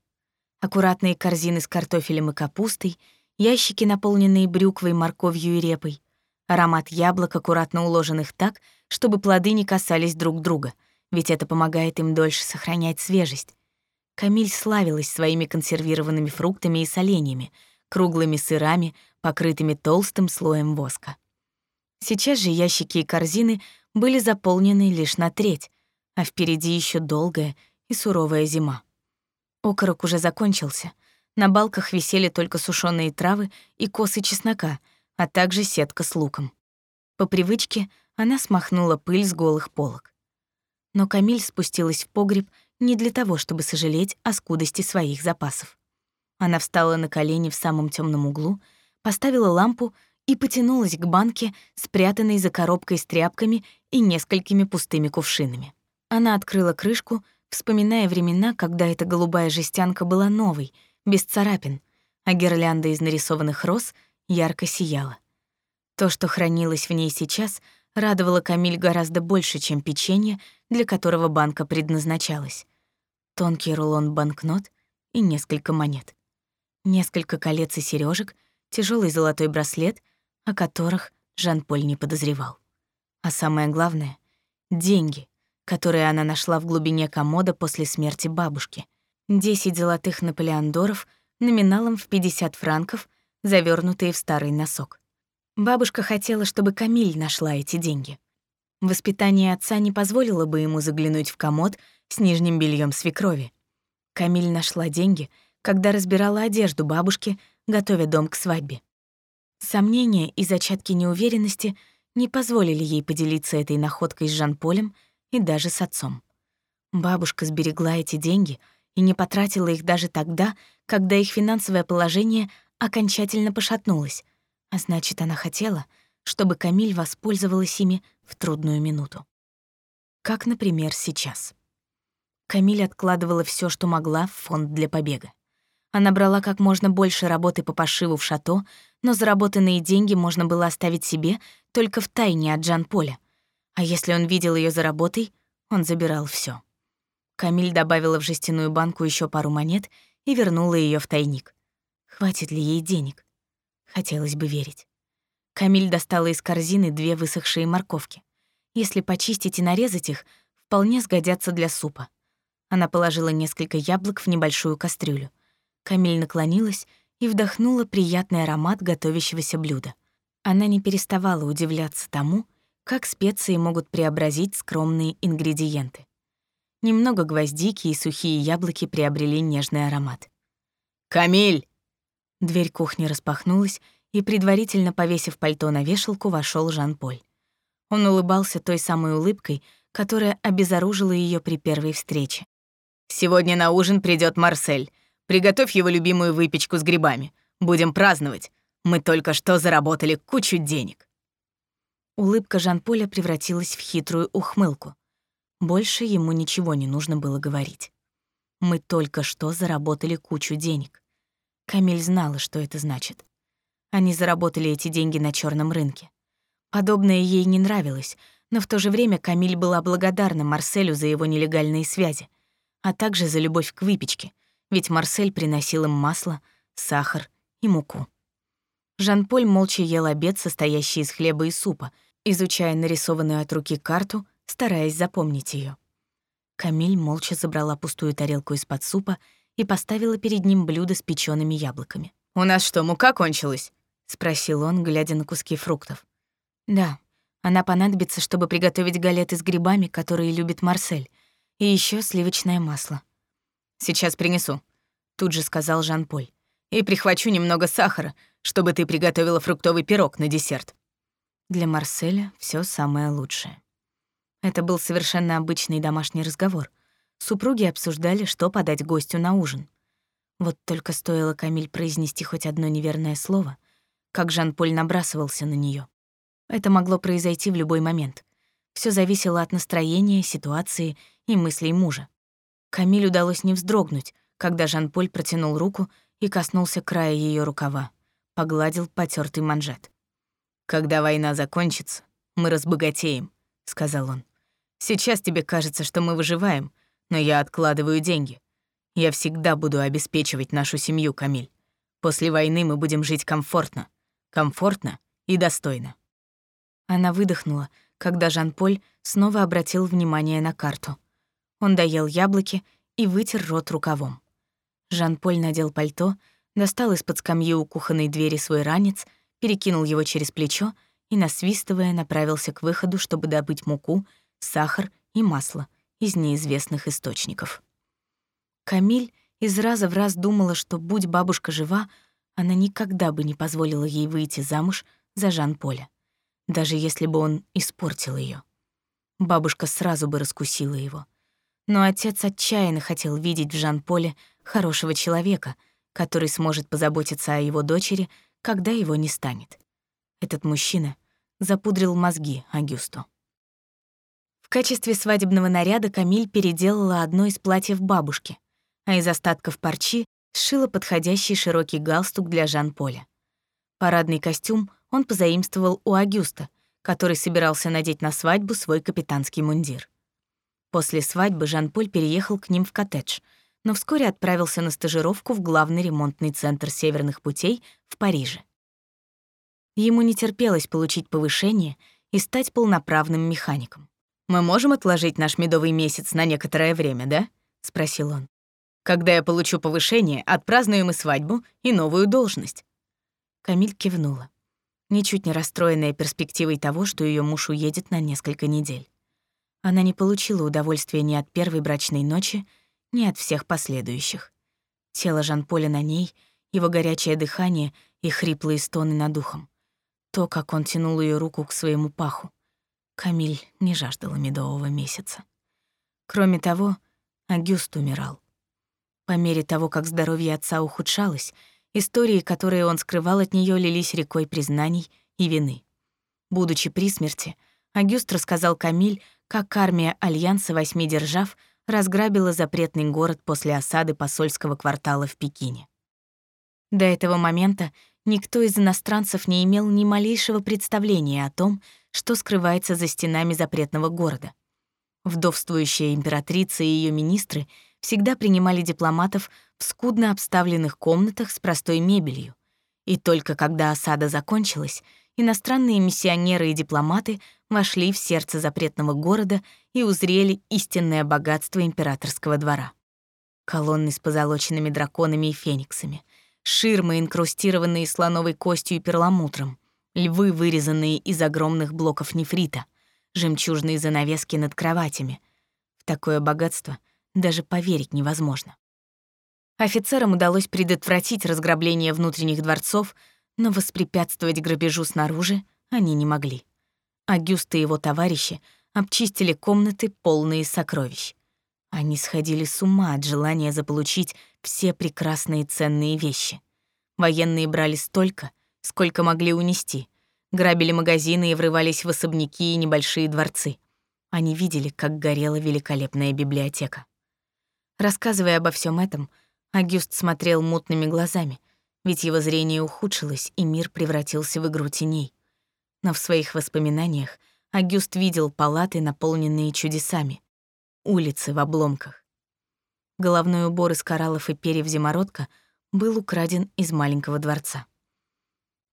Speaker 1: Аккуратные корзины с картофелем и капустой, ящики, наполненные брюквой, морковью и репой, аромат яблок, аккуратно уложенных так, чтобы плоды не касались друг друга, ведь это помогает им дольше сохранять свежесть. Камиль славилась своими консервированными фруктами и соленьями, круглыми сырами, покрытыми толстым слоем воска. Сейчас же ящики и корзины были заполнены лишь на треть, а впереди еще долгая и суровая зима. Окорок уже закончился. На балках висели только сушеные травы и косы чеснока, а также сетка с луком. По привычке она смахнула пыль с голых полок. Но Камиль спустилась в погреб не для того, чтобы сожалеть о скудости своих запасов. Она встала на колени в самом темном углу, поставила лампу и потянулась к банке, спрятанной за коробкой с тряпками и несколькими пустыми кувшинами. Она открыла крышку, вспоминая времена, когда эта голубая жестянка была новой, без царапин, а гирлянда из нарисованных роз ярко сияла. То, что хранилось в ней сейчас, радовало Камиль гораздо больше, чем печенье, для которого банка предназначалась. Тонкий рулон банкнот и несколько монет несколько колец и сережек, тяжелый золотой браслет, о которых Жан-Поль не подозревал. А самое главное — деньги, которые она нашла в глубине комода после смерти бабушки. Десять золотых наполеондоров номиналом в 50 франков, завернутые в старый носок. Бабушка хотела, чтобы Камиль нашла эти деньги. Воспитание отца не позволило бы ему заглянуть в комод с нижним бельем свекрови. Камиль нашла деньги — когда разбирала одежду бабушки, готовя дом к свадьбе. Сомнения и зачатки неуверенности не позволили ей поделиться этой находкой с Жан-Полем и даже с отцом. Бабушка сберегла эти деньги и не потратила их даже тогда, когда их финансовое положение окончательно пошатнулось, а значит, она хотела, чтобы Камиль воспользовалась ими в трудную минуту. Как, например, сейчас. Камиль откладывала все, что могла, в фонд для побега. Она брала как можно больше работы по пошиву в шато, но заработанные деньги можно было оставить себе только в тайне от Жан-Поля. А если он видел ее за работой, он забирал все. Камиль добавила в жестяную банку еще пару монет и вернула ее в тайник. Хватит ли ей денег? Хотелось бы верить. Камиль достала из корзины две высохшие морковки. Если почистить и нарезать их, вполне сгодятся для супа. Она положила несколько яблок в небольшую кастрюлю. Камиль наклонилась и вдохнула приятный аромат готовящегося блюда. Она не переставала удивляться тому, как специи могут преобразить скромные ингредиенты. Немного гвоздики и сухие яблоки приобрели нежный аромат.
Speaker 2: «Камиль!»
Speaker 1: Дверь кухни распахнулась, и, предварительно повесив пальто на вешалку, вошел Жан-Поль. Он улыбался той самой улыбкой, которая обезоружила ее при первой встрече.
Speaker 2: «Сегодня на ужин придет Марсель. Приготовь его любимую выпечку с грибами. Будем праздновать. Мы только что заработали кучу денег».
Speaker 1: Улыбка Жан-Поля превратилась в хитрую ухмылку. Больше ему ничего не нужно было говорить. Мы только что заработали кучу денег. Камиль знала, что это значит. Они заработали эти деньги на черном рынке. Подобное ей не нравилось, но в то же время Камиль была благодарна Марселю за его нелегальные связи, а также за любовь к выпечке, ведь Марсель приносил им масло, сахар и муку. Жан-Поль молча ел обед, состоящий из хлеба и супа, изучая нарисованную от руки карту, стараясь запомнить ее. Камиль молча забрала пустую тарелку из-под супа и поставила перед ним блюдо с печёными яблоками.
Speaker 2: «У нас что, мука кончилась?»
Speaker 1: — спросил он, глядя на куски фруктов. «Да, она понадобится, чтобы приготовить галеты с грибами, которые любит Марсель, и еще сливочное масло».
Speaker 2: «Сейчас принесу», — тут же сказал Жан-Поль. «И прихвачу немного сахара, чтобы ты приготовила фруктовый пирог на десерт».
Speaker 1: Для Марселя все самое лучшее. Это был совершенно обычный домашний разговор. Супруги обсуждали, что подать гостю на ужин. Вот только стоило Камиль произнести хоть одно неверное слово, как Жан-Поль набрасывался на нее. Это могло произойти в любой момент. Все зависело от настроения, ситуации и мыслей мужа. Камиль удалось не вздрогнуть, когда Жан-Поль протянул руку и коснулся края ее рукава, погладил потертый манжет.
Speaker 2: «Когда война закончится, мы разбогатеем», — сказал он. Сейчас тебе кажется, что мы выживаем, но я откладываю деньги. Я всегда буду обеспечивать нашу семью, Камиль. После войны мы будем жить комфортно. Комфортно и достойно.
Speaker 1: Она выдохнула, когда Жан-Поль снова обратил внимание на карту. Он доел яблоки и вытер рот рукавом. Жан-Поль надел пальто, достал из-под скамьи у кухонной двери свой ранец, перекинул его через плечо и, насвистывая, направился к выходу, чтобы добыть муку, сахар и масло из неизвестных источников. Камиль из раза в раз думала, что, будь бабушка жива, она никогда бы не позволила ей выйти замуж за Жан-Поля, даже если бы он испортил ее. Бабушка сразу бы раскусила его. Но отец отчаянно хотел видеть в Жан-Поле хорошего человека, который сможет позаботиться о его дочери, когда его не станет. Этот мужчина запудрил мозги Агюсту. В качестве свадебного наряда Камиль переделала одно из платьев бабушки, а из остатков парчи сшила подходящий широкий галстук для Жан-Поля. Парадный костюм он позаимствовал у Агюста, который собирался надеть на свадьбу свой капитанский мундир. После свадьбы Жан-Поль переехал к ним в коттедж, но вскоре отправился на стажировку в главный ремонтный центр северных путей в Париже. Ему не терпелось получить повышение и стать полноправным механиком.
Speaker 2: «Мы можем отложить наш медовый месяц на некоторое время, да?» — спросил он. «Когда я получу повышение, отпразднуем и свадьбу, и новую должность».
Speaker 1: Камиль кивнула, ничуть не расстроенная перспективой того, что ее муж уедет на несколько недель. Она не получила удовольствия ни от первой брачной ночи, ни от всех последующих. Тело Жан-Поля на ней, его горячее дыхание и хриплые стоны над ухом. То, как он тянул ее руку к своему паху. Камиль не жаждала медового месяца. Кроме того, Агюст умирал. По мере того, как здоровье отца ухудшалось, истории, которые он скрывал от нее, лились рекой признаний и вины. Будучи при смерти, Агюст рассказал Камиль, как армия Альянса Восьми Держав разграбила запретный город после осады посольского квартала в Пекине. До этого момента никто из иностранцев не имел ни малейшего представления о том, что скрывается за стенами запретного города. Вдовствующая императрица и ее министры всегда принимали дипломатов в скудно обставленных комнатах с простой мебелью. И только когда осада закончилась, иностранные миссионеры и дипломаты вошли в сердце запретного города и узрели истинное богатство императорского двора. Колонны с позолоченными драконами и фениксами, ширмы, инкрустированные слоновой костью и перламутром, львы, вырезанные из огромных блоков нефрита, жемчужные занавески над кроватями. В такое богатство даже поверить невозможно. Офицерам удалось предотвратить разграбление внутренних дворцов, но воспрепятствовать грабежу снаружи они не могли. Агюст и его товарищи обчистили комнаты, полные сокровищ. Они сходили с ума от желания заполучить все прекрасные ценные вещи. Военные брали столько, сколько могли унести, грабили магазины и врывались в особняки и небольшие дворцы. Они видели, как горела великолепная библиотека. Рассказывая обо всем этом, Агюст смотрел мутными глазами, ведь его зрение ухудшилось, и мир превратился в игру теней. Но в своих воспоминаниях Агюст видел палаты, наполненные чудесами, улицы в обломках. Головной убор из кораллов и перьев зимородка был украден из маленького дворца.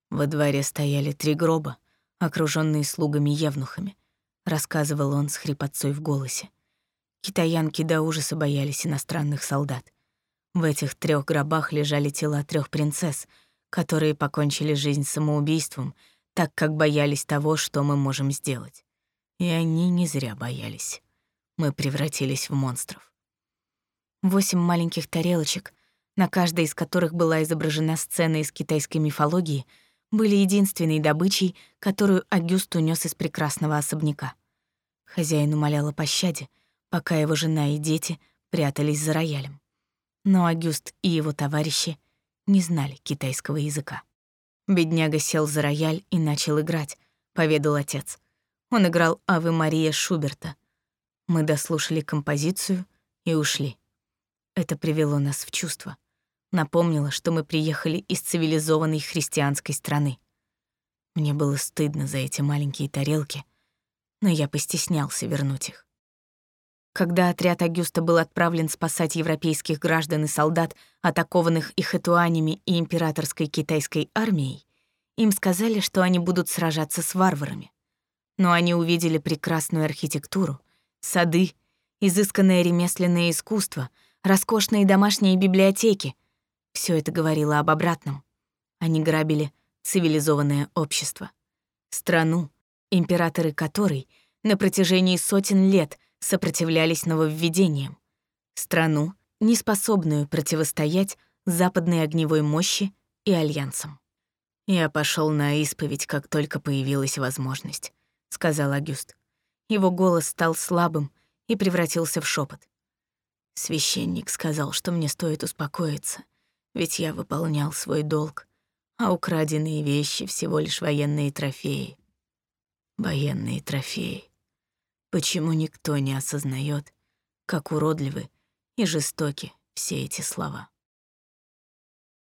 Speaker 1: Во дворе стояли три гроба, окруженные слугами-евнухами, рассказывал он с хрипотцой в голосе. Китаянки до ужаса боялись иностранных солдат. В этих трех гробах лежали тела трех принцесс, которые покончили жизнь самоубийством — так как боялись того, что мы можем сделать. И они не зря боялись. Мы превратились в монстров. Восемь маленьких тарелочек, на каждой из которых была изображена сцена из китайской мифологии, были единственной добычей, которую Агюст унес из прекрасного особняка. Хозяин умолял о пощаде, пока его жена и дети прятались за роялем. Но Агюст и его товарищи не знали китайского языка. Бедняга сел за рояль и начал играть, поведал отец. Он играл «Аве Мария» Шуберта. Мы дослушали композицию и ушли. Это привело нас в чувство. Напомнило, что мы приехали из цивилизованной христианской страны. Мне было стыдно за эти маленькие тарелки, но я постеснялся вернуть их. Когда отряд Агюста был отправлен спасать европейских граждан и солдат, атакованных и хэтуанями и императорской китайской армией, им сказали, что они будут сражаться с варварами. Но они увидели прекрасную архитектуру, сады, изысканное ремесленное искусство, роскошные домашние библиотеки. Все это говорило об обратном. Они грабили цивилизованное общество. Страну, императоры которой на протяжении сотен лет — сопротивлялись нововведениям. Страну, неспособную противостоять западной огневой мощи и альянсам. «Я пошел на исповедь, как только появилась возможность», — сказал Агюст. Его голос стал слабым и превратился в шепот. Священник сказал, что мне стоит успокоиться, ведь я выполнял свой долг, а украденные вещи — всего лишь военные трофеи. Военные трофеи. Почему никто не осознает, как уродливы и жестоки все эти слова?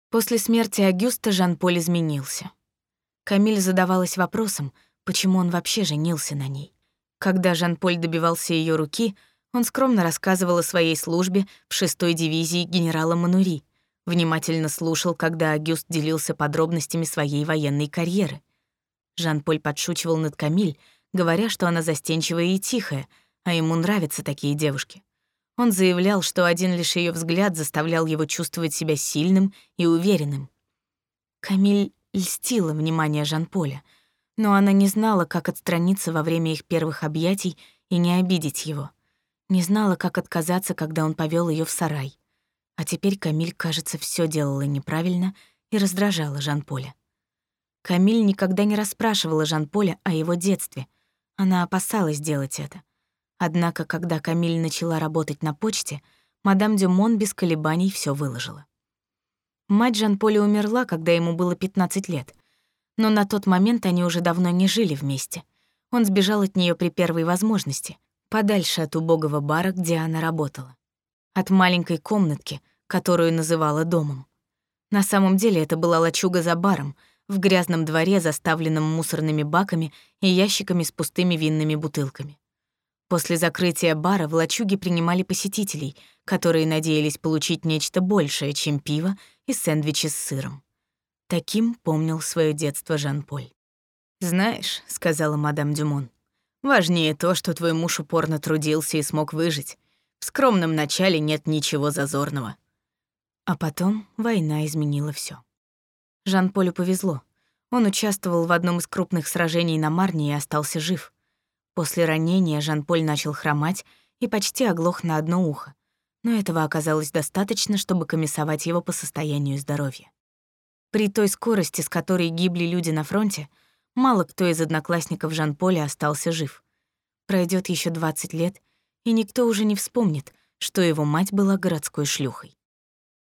Speaker 1: После смерти Агюста Жан-Поль изменился. Камиль задавалась вопросом, почему он вообще женился на ней. Когда Жан-Поль добивался ее руки, он скромно рассказывал о своей службе в шестой дивизии генерала Манури, внимательно слушал, когда Агюст делился подробностями своей военной карьеры. Жан-Поль подшучивал над Камиль, говоря, что она застенчивая и тихая, а ему нравятся такие девушки. Он заявлял, что один лишь ее взгляд заставлял его чувствовать себя сильным и уверенным. Камиль льстила внимание Жан-Поля, но она не знала, как отстраниться во время их первых объятий и не обидеть его. Не знала, как отказаться, когда он повел ее в сарай. А теперь Камиль, кажется, все делала неправильно и раздражала Жан-Поля. Камиль никогда не расспрашивала Жан-Поля о его детстве, она опасалась делать это. Однако, когда Камиль начала работать на почте, мадам Дюмон без колебаний все выложила. Мать Жан-Поля умерла, когда ему было 15 лет, но на тот момент они уже давно не жили вместе. Он сбежал от нее при первой возможности, подальше от убогого бара, где она работала. От маленькой комнатки, которую называла домом. На самом деле это была лачуга за баром — в грязном дворе, заставленном мусорными баками и ящиками с пустыми винными бутылками. После закрытия бара в лачуге принимали посетителей, которые надеялись получить нечто большее, чем пиво и сэндвичи с сыром. Таким помнил свое детство Жан-Поль. «Знаешь», — сказала мадам Дюмон, «важнее то, что твой муж упорно трудился и смог выжить. В скромном начале нет ничего зазорного». А потом война изменила все. Жан-Полю повезло. Он участвовал в одном из крупных сражений на Марне и остался жив. После ранения Жан-Поль начал хромать и почти оглох на одно ухо, но этого оказалось достаточно, чтобы комиссовать его по состоянию здоровья. При той скорости, с которой гибли люди на фронте, мало кто из одноклассников Жан-Поля остался жив. Пройдет еще 20 лет, и никто уже не вспомнит, что его мать была городской шлюхой.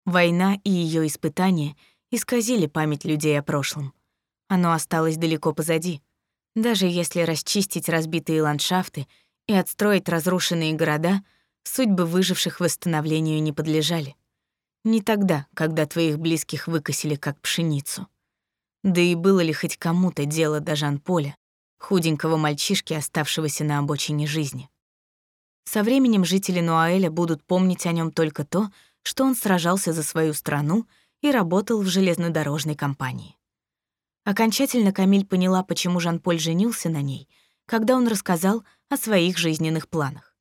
Speaker 1: Война и ее испытания исказили память людей о прошлом. Оно осталось далеко позади. Даже если расчистить разбитые ландшафты и отстроить разрушенные города, судьбы выживших восстановлению не подлежали. Не тогда, когда твоих близких выкосили как пшеницу. Да и было ли хоть кому-то дело до Жан-Поля, худенького мальчишки, оставшегося на обочине жизни? Со временем жители Нуаэля будут помнить о нем только то, что он сражался за свою страну и работал в железнодорожной компании. Окончательно Камиль поняла, почему Жан-Поль женился на ней, когда он рассказал о своих жизненных планах.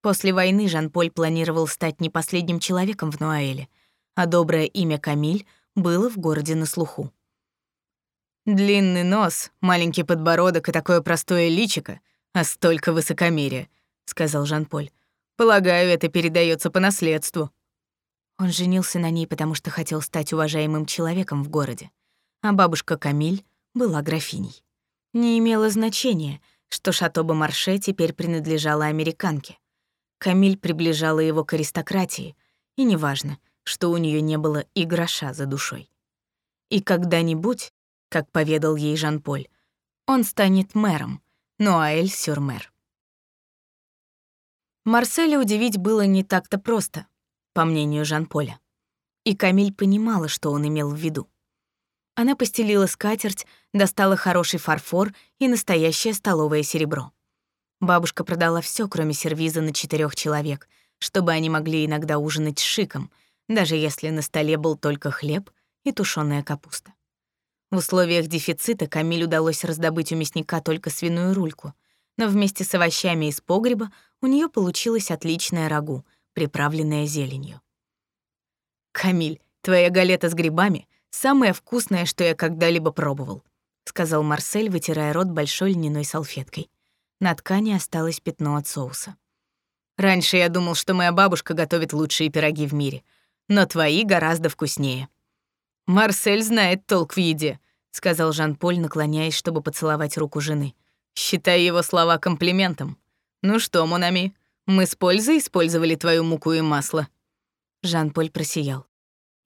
Speaker 1: После войны Жан-Поль планировал стать не последним человеком в Нуаэле, а доброе имя Камиль было в городе на слуху.
Speaker 2: Длинный нос, маленький подбородок и такое простое личико, а столько высокомерия, сказал Жан-Поль. Полагаю, это передается по наследству.
Speaker 1: Он женился на ней, потому что хотел стать уважаемым человеком в городе, а бабушка Камиль была графиней. Не имело значения, что Шатоба-Марше теперь принадлежала американке. Камиль приближала его к аристократии, и неважно, что у нее не было и гроша за душой. И когда-нибудь как поведал ей Жан-Поль. Он станет мэром, Нуаэль-сюр-мэр. Марселя удивить было не так-то просто, по мнению Жан-Поля. И Камиль понимала, что он имел в виду. Она постелила скатерть, достала хороший фарфор и настоящее столовое серебро. Бабушка продала все, кроме сервиза на четырех человек, чтобы они могли иногда ужинать с шиком, даже если на столе был только хлеб и тушеная капуста. В условиях дефицита Камиль удалось раздобыть у мясника только свиную рульку, но вместе с овощами из погреба у нее получилось отличное рагу, приправленное зеленью.
Speaker 2: «Камиль, твоя галета с грибами — самое вкусное, что я когда-либо пробовал», — сказал Марсель, вытирая рот большой льняной салфеткой. На ткани осталось пятно от соуса. «Раньше я думал, что моя бабушка готовит лучшие пироги в мире, но твои гораздо вкуснее». «Марсель знает толк в еде», — сказал Жан-Поль, наклоняясь, чтобы поцеловать руку жены. «Считай его слова комплиментом. Ну что, Монами, мы с пользой использовали твою муку и масло».
Speaker 1: Жан-Поль просиял.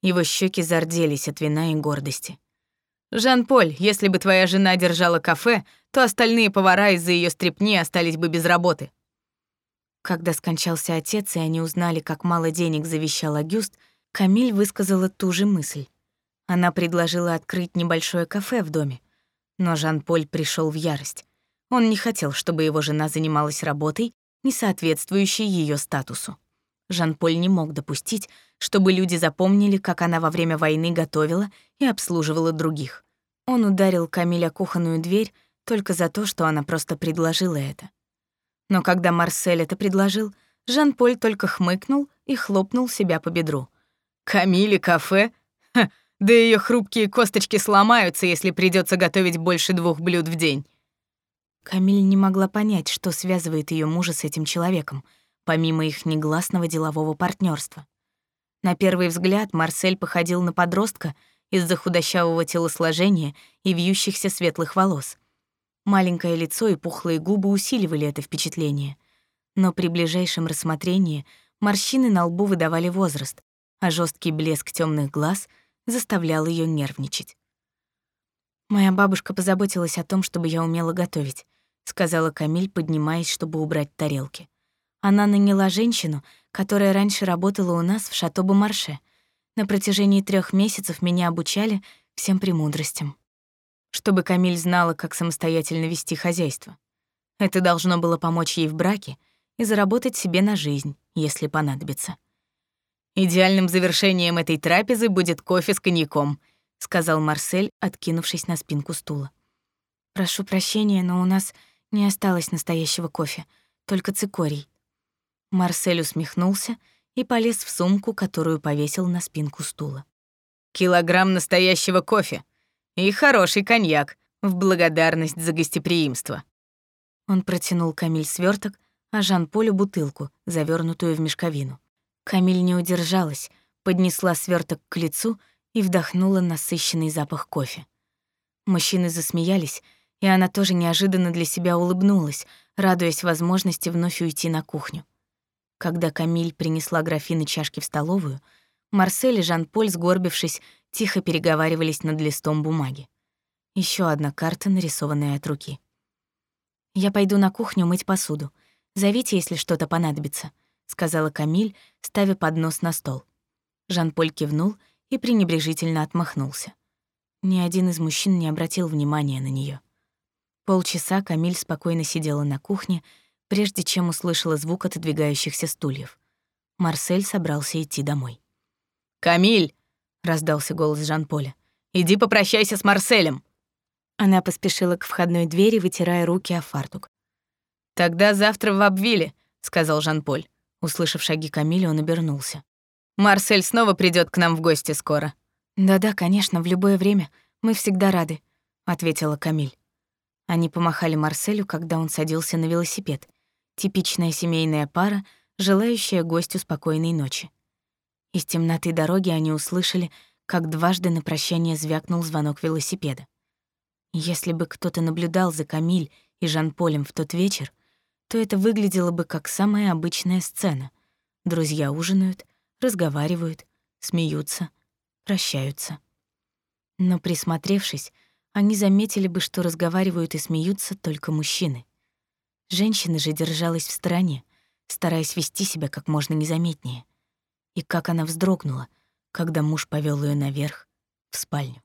Speaker 1: Его щеки зарделись от вина и гордости.
Speaker 2: «Жан-Поль, если бы твоя жена держала кафе, то остальные повара из-за ее стрепни остались бы без работы».
Speaker 1: Когда скончался отец, и они узнали, как мало денег завещал Агюст, Камиль высказала ту же мысль. Она предложила открыть небольшое кафе в доме. Но Жан-Поль пришел в ярость. Он не хотел, чтобы его жена занималась работой, не соответствующей ее статусу. Жан-Поль не мог допустить, чтобы люди запомнили, как она во время войны готовила и обслуживала других. Он ударил Камиля кухонную дверь только за то, что она просто предложила это. Но когда Марсель это предложил, Жан-Поль только хмыкнул и хлопнул себя по бедру.
Speaker 2: «Камиль и кафе? Ха, да ее хрупкие косточки сломаются, если придется готовить больше двух блюд в день.
Speaker 1: Камиль не могла понять, что связывает ее мужа с этим человеком, помимо их негласного делового партнерства. На первый взгляд Марсель походил на подростка из-за худощавого телосложения и вьющихся светлых волос. Маленькое лицо и пухлые губы усиливали это впечатление. Но при ближайшем рассмотрении морщины на лбу выдавали возраст, а жесткий блеск темных глаз — заставлял ее нервничать. «Моя бабушка позаботилась о том, чтобы я умела готовить», — сказала Камиль, поднимаясь, чтобы убрать тарелки. «Она наняла женщину, которая раньше работала у нас в Шато-Бомарше. На протяжении трех месяцев меня обучали всем премудростям. Чтобы Камиль знала, как самостоятельно вести хозяйство. Это должно было помочь ей в браке и заработать себе на жизнь, если понадобится.
Speaker 2: «Идеальным завершением этой трапезы будет кофе с коньяком», — сказал Марсель, откинувшись на спинку стула.
Speaker 1: «Прошу прощения, но у нас не осталось настоящего кофе, только цикорий». Марсель усмехнулся и полез в сумку, которую повесил на спинку стула.
Speaker 2: «Килограмм настоящего кофе и хороший коньяк в благодарность за гостеприимство».
Speaker 1: Он протянул Камиль сверток, а Жан-Полю бутылку, завернутую в мешковину. Камиль не удержалась, поднесла сверток к лицу и вдохнула насыщенный запах кофе. Мужчины засмеялись, и она тоже неожиданно для себя улыбнулась, радуясь возможности вновь уйти на кухню. Когда Камиль принесла графин и чашки в столовую, Марсель и Жан-Поль, сгорбившись, тихо переговаривались над листом бумаги. Еще одна карта, нарисованная от руки. «Я пойду на кухню мыть посуду. Зовите, если что-то понадобится», — сказала Камиль, ставя поднос на стол. Жан-Поль кивнул и пренебрежительно отмахнулся. Ни один из мужчин не обратил внимания на нее. Полчаса Камиль спокойно сидела на кухне, прежде чем услышала звук отодвигающихся стульев. Марсель собрался идти домой.
Speaker 2: «Камиль!» — раздался голос Жан-Поля. «Иди попрощайся с Марселем!»
Speaker 1: Она поспешила к входной двери, вытирая руки о фартук.
Speaker 2: «Тогда завтра в Абвиле», — сказал Жан-Поль. Услышав шаги Камиля, он обернулся. «Марсель снова придет к нам в гости скоро».
Speaker 1: «Да-да, конечно, в любое время. Мы всегда рады», — ответила Камиль. Они помахали Марселю, когда он садился на велосипед. Типичная семейная пара, желающая гостю спокойной ночи. Из темноты дороги они услышали, как дважды на прощание звякнул звонок велосипеда. Если бы кто-то наблюдал за Камиль и Жан-Полем в тот вечер, то это выглядело бы как самая обычная сцена. Друзья ужинают, разговаривают, смеются, прощаются. Но присмотревшись, они заметили бы, что разговаривают и смеются только мужчины. Женщина же держалась в стороне, стараясь вести себя как можно незаметнее. И как она вздрогнула, когда муж повел ее наверх, в спальню.